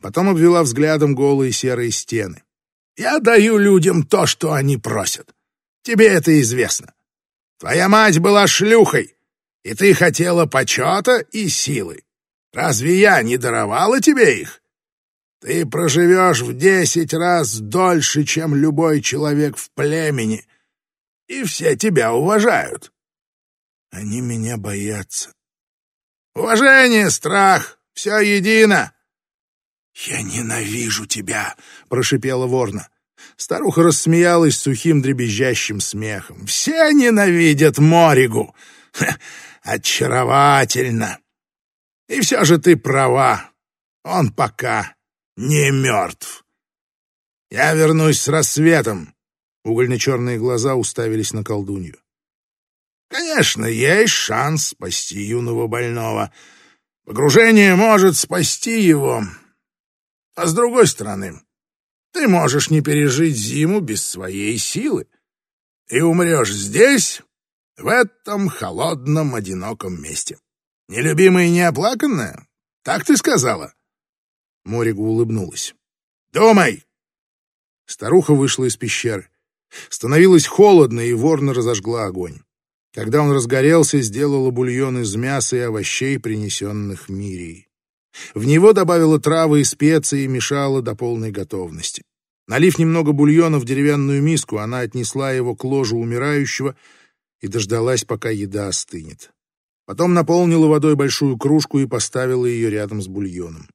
Потом обвела взглядом голые серые стены. «Я даю людям то, что они просят. Тебе это известно. Твоя мать была шлюхой, и ты хотела почета и силы. Разве я не даровала тебе их? Ты проживешь в десять раз дольше, чем любой человек в племени, и все тебя уважают. Они меня боятся. Уважение, страх — все едино. «Я ненавижу тебя!» — прошипела ворна. Старуха рассмеялась сухим дребезжащим смехом. «Все ненавидят Моригу! Ха, очаровательно! И все же ты права, он пока не мертв. Я вернусь с рассветом!» Угольно-черные глаза уставились на колдунью. «Конечно, есть шанс спасти юного больного. Погружение может спасти его. А с другой стороны, ты можешь не пережить зиму без своей силы. И умрешь здесь, в этом холодном, одиноком месте. Нелюбимая и неоплаканная? Так ты сказала?» Моригу улыбнулась. «Думай!» Старуха вышла из пещеры. Становилось холодно, и ворна разожгла огонь. Когда он разгорелся, сделала бульон из мяса и овощей, принесенных Мирией. В него добавила травы и специи и мешала до полной готовности. Налив немного бульона в деревянную миску, она отнесла его к ложу умирающего и дождалась, пока еда остынет. Потом наполнила водой большую кружку и поставила ее рядом с бульоном.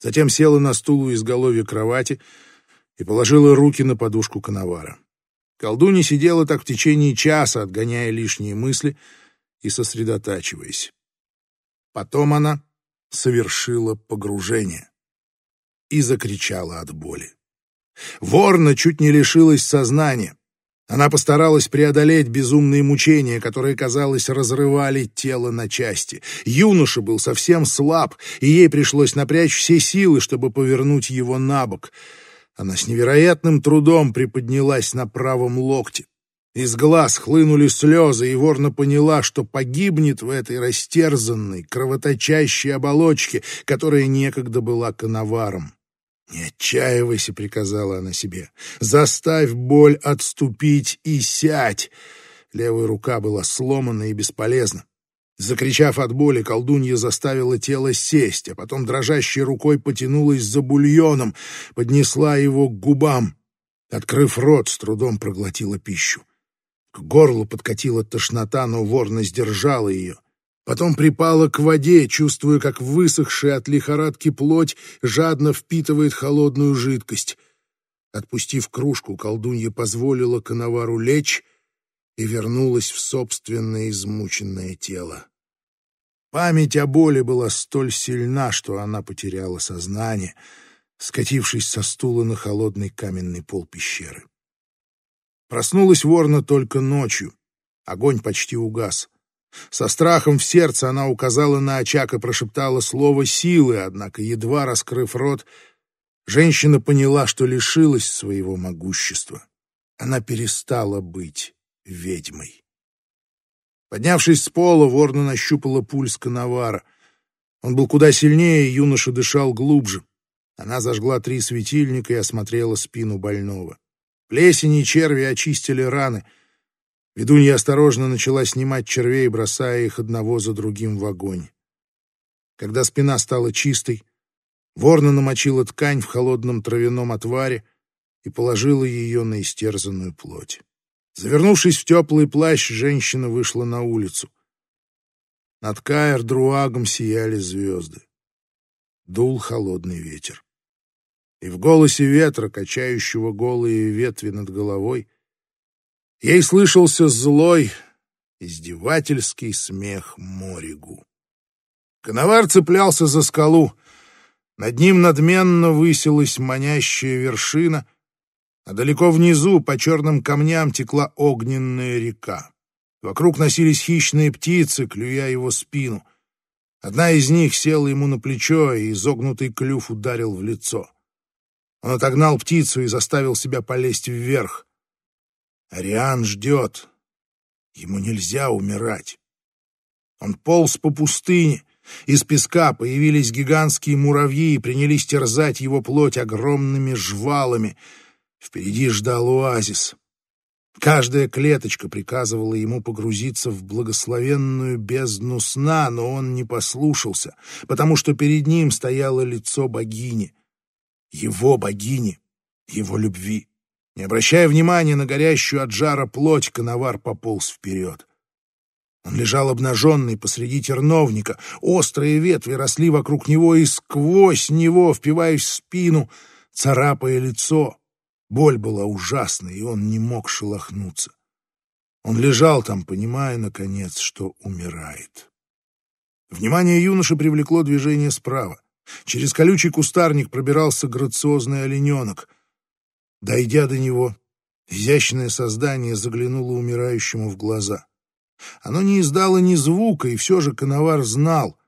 Затем села на стул у изголовья кровати и положила руки на подушку коновара. Колдунья сидела так в течение часа, отгоняя лишние мысли и сосредотачиваясь. Потом она совершила погружение и закричала от боли. Ворна чуть не лишилась сознания. Она постаралась преодолеть безумные мучения, которые, казалось, разрывали тело на части. Юноша был совсем слаб, и ей пришлось напрячь все силы, чтобы повернуть его на бок. Она с невероятным трудом приподнялась на правом локте. Из глаз хлынули слезы, и Ворна поняла, что погибнет в этой растерзанной, кровоточащей оболочке, которая некогда была коноваром. «Не отчаивайся», — приказала она себе. «Заставь боль отступить и сядь». Левая рука была сломана и бесполезна. Закричав от боли, колдунья заставила тело сесть, а потом дрожащей рукой потянулась за бульоном, поднесла его к губам. Открыв рот, с трудом проглотила пищу. К горлу подкатила тошнота, но ворна сдержала ее. Потом припала к воде, чувствуя, как высохшая от лихорадки плоть жадно впитывает холодную жидкость. Отпустив кружку, колдунья позволила коновару лечь и вернулась в собственное измученное тело. Память о боли была столь сильна, что она потеряла сознание, скатившись со стула на холодный каменный пол пещеры. Проснулась ворна только ночью. Огонь почти угас. Со страхом в сердце она указала на очаг и прошептала слово силы, однако, едва раскрыв рот, женщина поняла, что лишилась своего могущества. Она перестала быть ведьмой. Поднявшись с пола, ворна нащупала пульс Коновара. Он был куда сильнее, юноша дышал глубже. Она зажгла три светильника и осмотрела спину больного. Плесень и черви очистили раны. Ведунья осторожно начала снимать червей, бросая их одного за другим в огонь. Когда спина стала чистой, ворна намочила ткань в холодном травяном отваре и положила ее на истерзанную плоть. Завернувшись в теплый плащ, женщина вышла на улицу. Над Каэр-Друагом сияли звезды. Дул холодный ветер. И в голосе ветра, качающего голые ветви над головой, ей слышался злой, издевательский смех Моригу. Коновар цеплялся за скалу. Над ним надменно высилась манящая вершина, а далеко внизу по черным камням текла огненная река. Вокруг носились хищные птицы, клюя его спину. Одна из них села ему на плечо, и изогнутый клюв ударил в лицо. Он отогнал птицу и заставил себя полезть вверх. Ариан ждет. Ему нельзя умирать. Он полз по пустыне, из песка появились гигантские муравьи и принялись терзать его плоть огромными жвалами. Впереди ждал оазис. Каждая клеточка приказывала ему погрузиться в благословенную бездну сна, но он не послушался, потому что перед ним стояло лицо богини. Его богини, его любви. Не обращая внимания на горящую от жара плоть, коновар пополз вперед. Он лежал обнаженный посреди терновника, острые ветви росли вокруг него и сквозь него, впиваясь в спину, царапая лицо. Боль была ужасной, и он не мог шелохнуться. Он лежал там, понимая, наконец, что умирает. Внимание юноши привлекло движение справа. Через колючий кустарник пробирался грациозный олененок. Дойдя до него, изящное создание заглянуло умирающему в глаза. Оно не издало ни звука, и все же Коновар знал.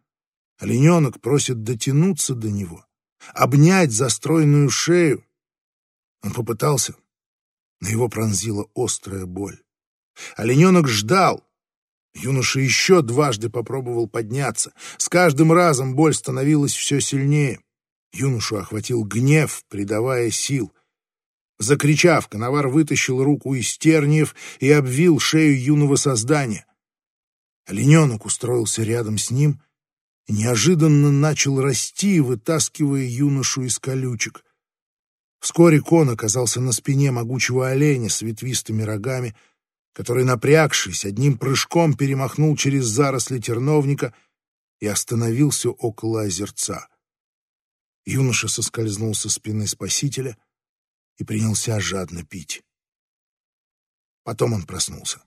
Олененок просит дотянуться до него, обнять застройную шею. Он попытался, но его пронзила острая боль. Олененок ждал. Юноша еще дважды попробовал подняться. С каждым разом боль становилась все сильнее. Юношу охватил гнев, придавая сил. Закричав, коновар вытащил руку из терниев и обвил шею юного создания. Олененок устроился рядом с ним и неожиданно начал расти, вытаскивая юношу из колючек. Вскоре кон оказался на спине могучего оленя с ветвистыми рогами, который, напрягшись, одним прыжком перемахнул через заросли терновника и остановился около озерца. Юноша соскользнул со спины спасителя — и принялся жадно пить. Потом он проснулся.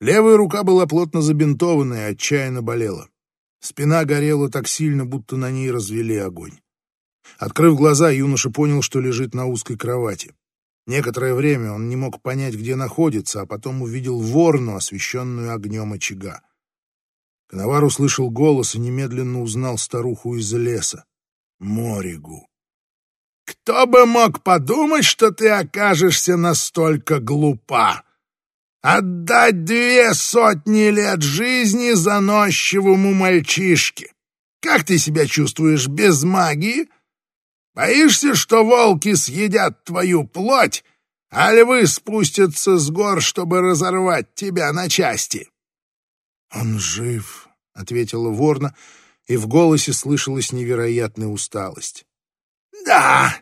Левая рука была плотно забинтована и отчаянно болела. Спина горела так сильно, будто на ней развели огонь. Открыв глаза, юноша понял, что лежит на узкой кровати. Некоторое время он не мог понять, где находится, а потом увидел ворну, освещенную огнем очага. Коновар услышал голос и немедленно узнал старуху из леса — Моригу. Кто бы мог подумать, что ты окажешься настолько глупа? Отдать две сотни лет жизни заносчивому мальчишке. Как ты себя чувствуешь без магии? Боишься, что волки съедят твою плоть, а львы спустятся с гор, чтобы разорвать тебя на части? — Он жив, — ответила ворна, и в голосе слышалась невероятная усталость. «Да,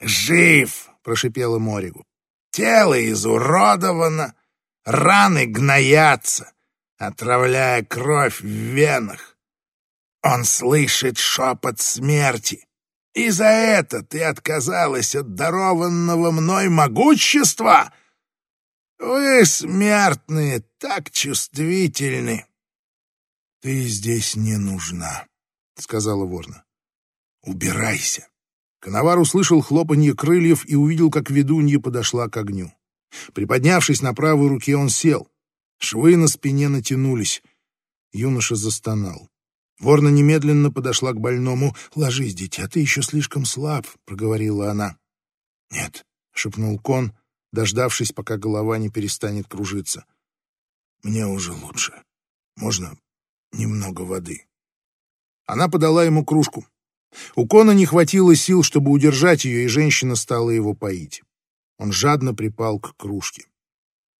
жив!» — прошипела Моригу. «Тело изуродовано, раны гноятся, отравляя кровь в венах. Он слышит шепот смерти, и за это ты отказалась от дарованного мной могущества? Вы, смертные, так чувствительны!» «Ты здесь не нужна», — сказала Ворна. «Убирайся». Коновар услышал хлопанье крыльев и увидел, как ведунья подошла к огню. Приподнявшись на правой руке, он сел. Швы на спине натянулись. Юноша застонал. Ворна немедленно подошла к больному. «Ложись, дитя, ты еще слишком слаб», — проговорила она. «Нет», — шепнул кон, дождавшись, пока голова не перестанет кружиться. «Мне уже лучше. Можно немного воды». Она подала ему кружку. У Кона не хватило сил, чтобы удержать ее, и женщина стала его поить. Он жадно припал к кружке.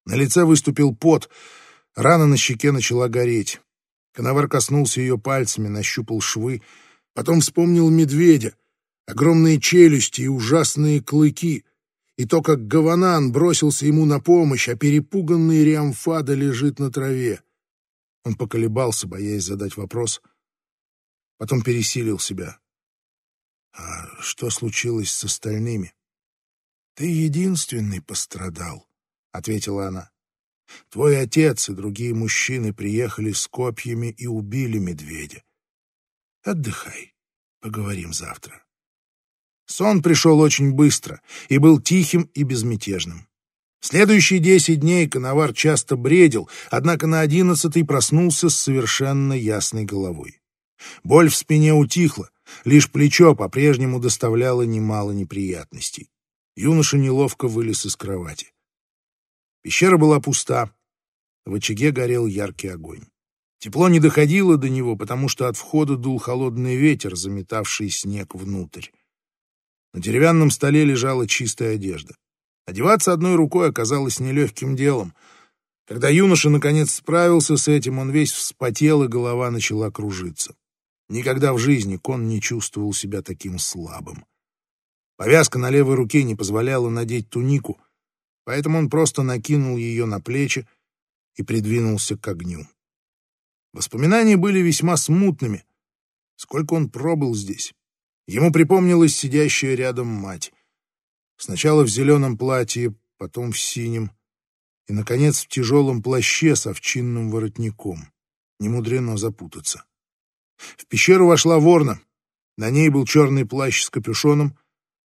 На лице выступил пот, рана на щеке начала гореть. Коновар коснулся ее пальцами, нащупал швы, потом вспомнил медведя, огромные челюсти и ужасные клыки, и то, как Гаванан бросился ему на помощь, а перепуганный Риамфада лежит на траве. Он поколебался, боясь задать вопрос, потом пересилил себя. «А что случилось с остальными?» «Ты единственный пострадал», — ответила она. «Твой отец и другие мужчины приехали с копьями и убили медведя. Отдыхай, поговорим завтра». Сон пришел очень быстро и был тихим и безмятежным. Следующие десять дней Коновар часто бредил, однако на одиннадцатый проснулся с совершенно ясной головой. Боль в спине утихла, лишь плечо по-прежнему доставляло немало неприятностей. Юноша неловко вылез из кровати. Пещера была пуста. В очаге горел яркий огонь. Тепло не доходило до него, потому что от входа дул холодный ветер, заметавший снег внутрь. На деревянном столе лежала чистая одежда. Одеваться одной рукой оказалось нелегким делом. Когда юноша наконец справился с этим, он весь вспотел, и голова начала кружиться. Никогда в жизни Кон не чувствовал себя таким слабым. Повязка на левой руке не позволяла надеть тунику, поэтому он просто накинул ее на плечи и придвинулся к огню. Воспоминания были весьма смутными. Сколько он пробыл здесь. Ему припомнилась сидящая рядом мать. Сначала в зеленом платье, потом в синем, и, наконец, в тяжелом плаще с овчинным воротником. Не мудрено запутаться. В пещеру вошла ворна. На ней был черный плащ с капюшоном,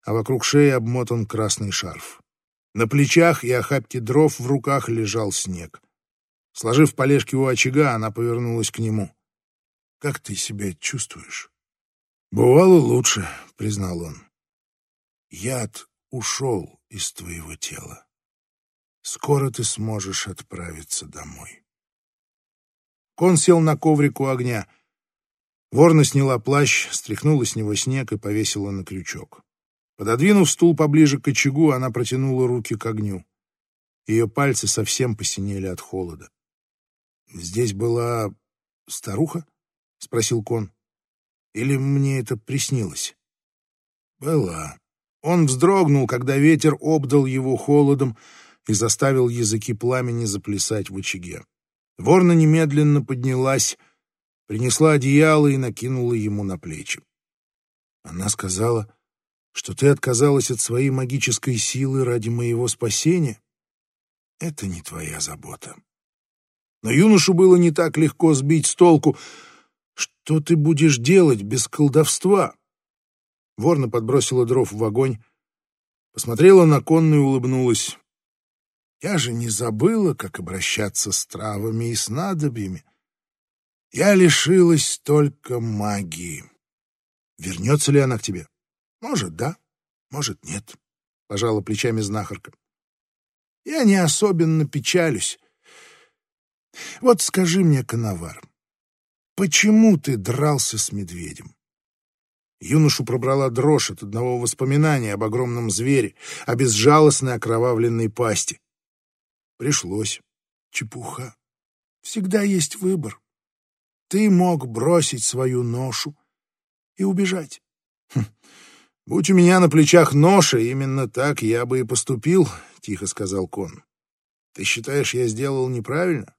а вокруг шеи обмотан красный шарф. На плечах и охапке дров в руках лежал снег. Сложив полежки у очага, она повернулась к нему. «Как ты себя чувствуешь?» «Бывало лучше», — признал он. «Яд ушел из твоего тела. Скоро ты сможешь отправиться домой». Кон сел на коврик у огня. Ворна сняла плащ, стряхнула с него снег и повесила на крючок. Пододвинув стул поближе к очагу, она протянула руки к огню. Ее пальцы совсем посинели от холода. «Здесь была старуха?» — спросил Кон. «Или мне это приснилось?» «Была». Он вздрогнул, когда ветер обдал его холодом и заставил языки пламени заплясать в очаге. Ворна немедленно поднялась, принесла одеяло и накинула ему на плечи. Она сказала, что ты отказалась от своей магической силы ради моего спасения. Это не твоя забота. Но юношу было не так легко сбить с толку. Что ты будешь делать без колдовства? Ворна подбросила дров в огонь, посмотрела на конну и улыбнулась. Я же не забыла, как обращаться с травами и снадобьями. Я лишилась только магии. Вернется ли она к тебе? Может, да, может, нет, — пожала плечами знахарка. Я не особенно печалюсь. Вот скажи мне, Коновар, почему ты дрался с медведем? Юношу пробрала дрожь от одного воспоминания об огромном звере, о безжалостной окровавленной пасти. Пришлось. Чепуха. Всегда есть выбор. Ты мог бросить свою ношу и убежать. Хм. Будь у меня на плечах ноша, именно так я бы и поступил, — тихо сказал Кон. Ты считаешь, я сделал неправильно?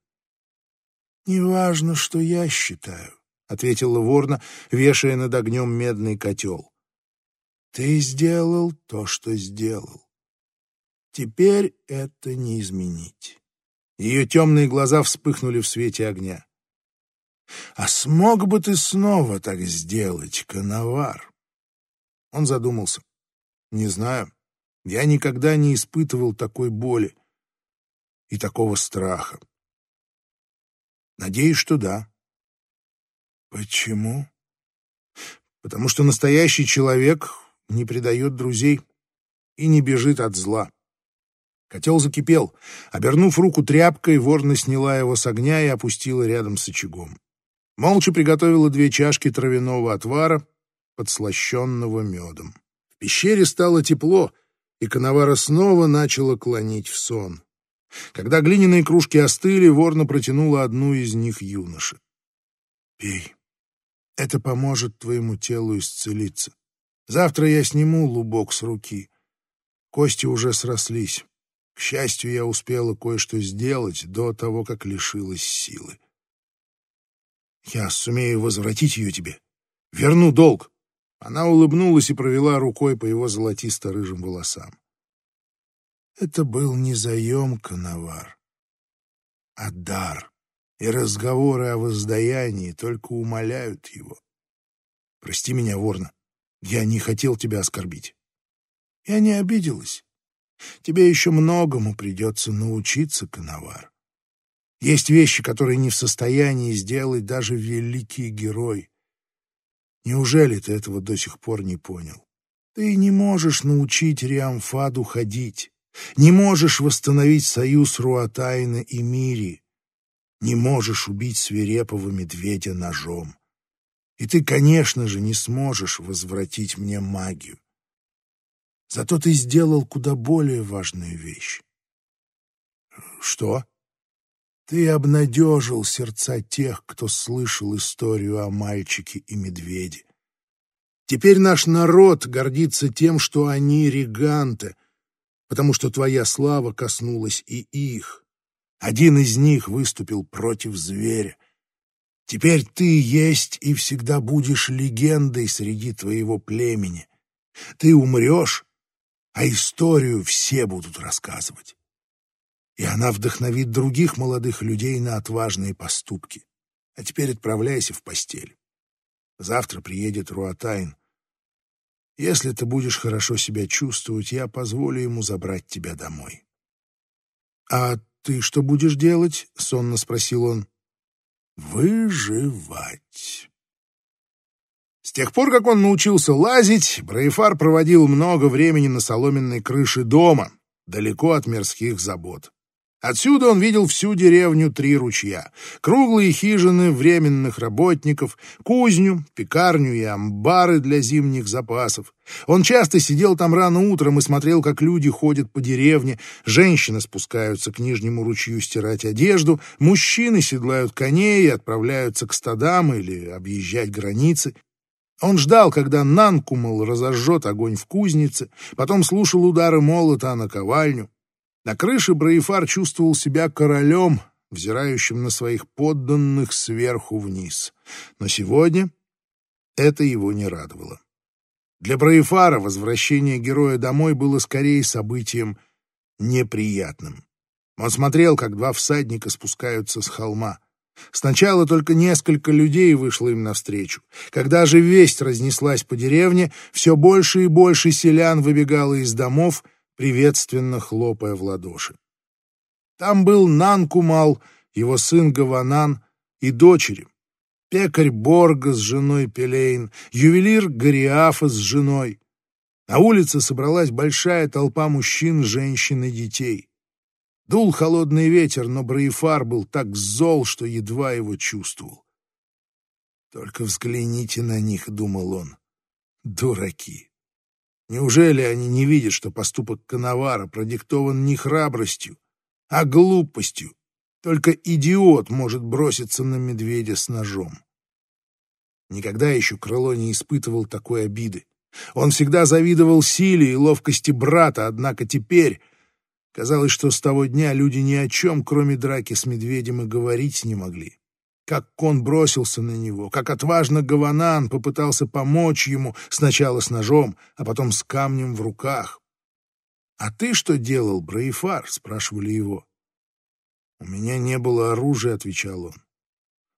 Неважно, что я считаю, — ответила ворна, вешая над огнем медный котел. Ты сделал то, что сделал. Теперь это не изменить. Ее темные глаза вспыхнули в свете огня. А смог бы ты снова так сделать, Коновар? Он задумался. Не знаю. Я никогда не испытывал такой боли и такого страха. Надеюсь, что да. Почему? Потому что настоящий человек не предает друзей и не бежит от зла. Котел закипел. Обернув руку тряпкой, ворна сняла его с огня и опустила рядом с очагом. Молча приготовила две чашки травяного отвара, подслащенного медом. В пещере стало тепло, и Коновара снова начала клонить в сон. Когда глиняные кружки остыли, Ворна протянула одну из них юноше. «Пей. Это поможет твоему телу исцелиться. Завтра я сниму лубок с руки. Кости уже срослись. К счастью, я успела кое-что сделать до того, как лишилась силы. Я сумею возвратить ее тебе. Верну долг. Она улыбнулась и провела рукой по его золотисто-рыжим волосам. Это был не заем, Коновар, а дар, и разговоры о воздаянии только умоляют его. Прости меня, Ворна, я не хотел тебя оскорбить. Я не обиделась. Тебе еще многому придется научиться, Коновар. Есть вещи, которые не в состоянии сделать даже великий герой. Неужели ты этого до сих пор не понял? Ты не можешь научить Риамфаду ходить, не можешь восстановить союз Руатайна и Мири, не можешь убить свирепого медведя ножом. И ты, конечно же, не сможешь возвратить мне магию. Зато ты сделал куда более важную вещь. Что? Ты обнадежил сердца тех, кто слышал историю о мальчике и медведе. Теперь наш народ гордится тем, что они реганты, потому что твоя слава коснулась и их. Один из них выступил против зверя. Теперь ты есть и всегда будешь легендой среди твоего племени. Ты умрешь, а историю все будут рассказывать и она вдохновит других молодых людей на отважные поступки. А теперь отправляйся в постель. Завтра приедет Руатайн. Если ты будешь хорошо себя чувствовать, я позволю ему забрать тебя домой. — А ты что будешь делать? — сонно спросил он. — Выживать. С тех пор, как он научился лазить, Брейфар проводил много времени на соломенной крыше дома, далеко от мирских забот. Отсюда он видел всю деревню Три ручья, круглые хижины временных работников, кузню, пекарню и амбары для зимних запасов. Он часто сидел там рано утром и смотрел, как люди ходят по деревне, женщины спускаются к нижнему ручью стирать одежду, мужчины седлают коней и отправляются к стадам или объезжать границы. Он ждал, когда Нанкумал разожжет огонь в кузнице, потом слушал удары молота на ковальню. На крыше Браифар чувствовал себя королем, взирающим на своих подданных сверху вниз. Но сегодня это его не радовало. Для Браифара возвращение героя домой было скорее событием неприятным. Он смотрел, как два всадника спускаются с холма. Сначала только несколько людей вышло им навстречу. Когда же весть разнеслась по деревне, все больше и больше селян выбегало из домов — приветственно хлопая в ладоши. Там был Нанкумал, его сын Гаванан и дочери, пекарь Борга с женой Пелейн, ювелир Гориафа с женой. На улице собралась большая толпа мужчин, женщин и детей. Дул холодный ветер, но Браифар был так зол, что едва его чувствовал. «Только взгляните на них», — думал он, — «дураки». Неужели они не видят, что поступок Коновара продиктован не храбростью, а глупостью? Только идиот может броситься на медведя с ножом. Никогда еще Крыло не испытывал такой обиды. Он всегда завидовал силе и ловкости брата, однако теперь казалось, что с того дня люди ни о чем, кроме драки с медведем, и говорить не могли как кон бросился на него, как отважно Гаванан попытался помочь ему сначала с ножом, а потом с камнем в руках. «А ты что делал, Браифар?» — спрашивали его. «У меня не было оружия», — отвечал он.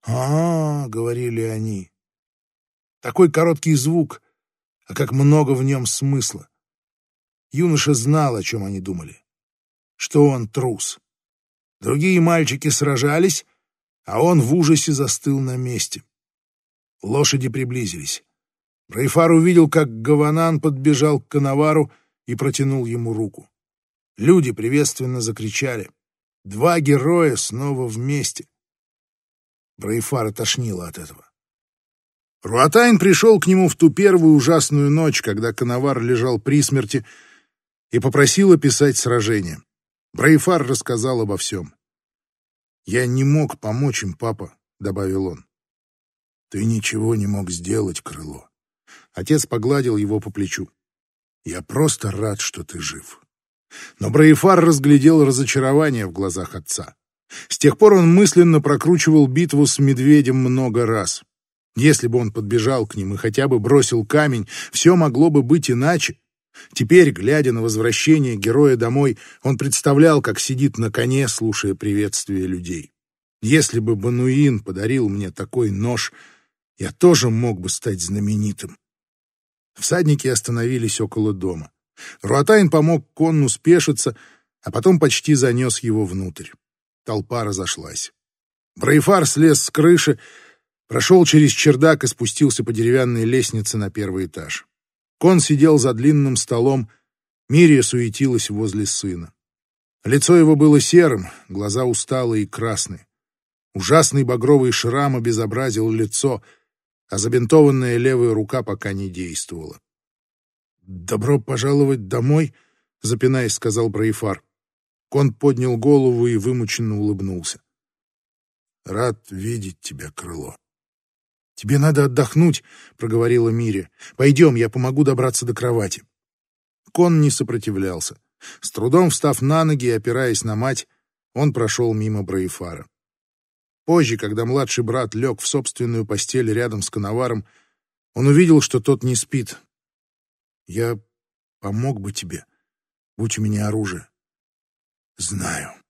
«А, -а — говорили они. Такой короткий звук, а как много в нем смысла. Юноша знал, о чем они думали. Что он трус. Другие мальчики сражались, а он в ужасе застыл на месте. Лошади приблизились. Райфар увидел, как Гаванан подбежал к Коновару и протянул ему руку. Люди приветственно закричали. Два героя снова вместе. Брайфара тошнило от этого. Руатайн пришел к нему в ту первую ужасную ночь, когда Коновар лежал при смерти, и попросил описать сражение. Брейфар рассказал обо всем. «Я не мог помочь им, папа», — добавил он. «Ты ничего не мог сделать, Крыло». Отец погладил его по плечу. «Я просто рад, что ты жив». Но Брейфар разглядел разочарование в глазах отца. С тех пор он мысленно прокручивал битву с медведем много раз. Если бы он подбежал к ним и хотя бы бросил камень, все могло бы быть иначе. Теперь, глядя на возвращение героя домой, он представлял, как сидит на коне, слушая приветствия людей. Если бы Бануин подарил мне такой нож, я тоже мог бы стать знаменитым. Всадники остановились около дома. Руатайн помог конну спешиться, а потом почти занес его внутрь. Толпа разошлась. Брейфар слез с крыши, прошел через чердак и спустился по деревянной лестнице на первый этаж. Кон сидел за длинным столом, Мирия суетилась возле сына. Лицо его было серым, глаза усталые и красные. Ужасный багровый шрам обезобразил лицо, а забинтованная левая рука пока не действовала. «Добро пожаловать домой», — запинаясь, сказал Браифар. Кон поднял голову и вымученно улыбнулся. «Рад видеть тебя, Крыло». «Тебе надо отдохнуть», — проговорила Мири. «Пойдем, я помогу добраться до кровати». Кон не сопротивлялся. С трудом встав на ноги и опираясь на мать, он прошел мимо Браифара. Позже, когда младший брат лег в собственную постель рядом с Коноваром, он увидел, что тот не спит. «Я помог бы тебе, будь у меня оружие». «Знаю».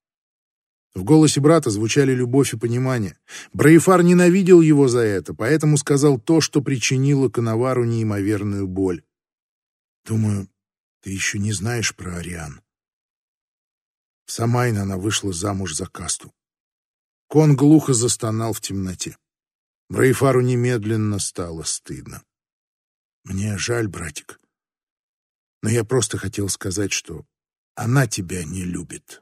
В голосе брата звучали любовь и понимание. Браифар ненавидел его за это, поэтому сказал то, что причинило Коновару неимоверную боль. «Думаю, ты еще не знаешь про Ариан». В Самайн она вышла замуж за касту. Кон глухо застонал в темноте. Браифару немедленно стало стыдно. «Мне жаль, братик, но я просто хотел сказать, что она тебя не любит».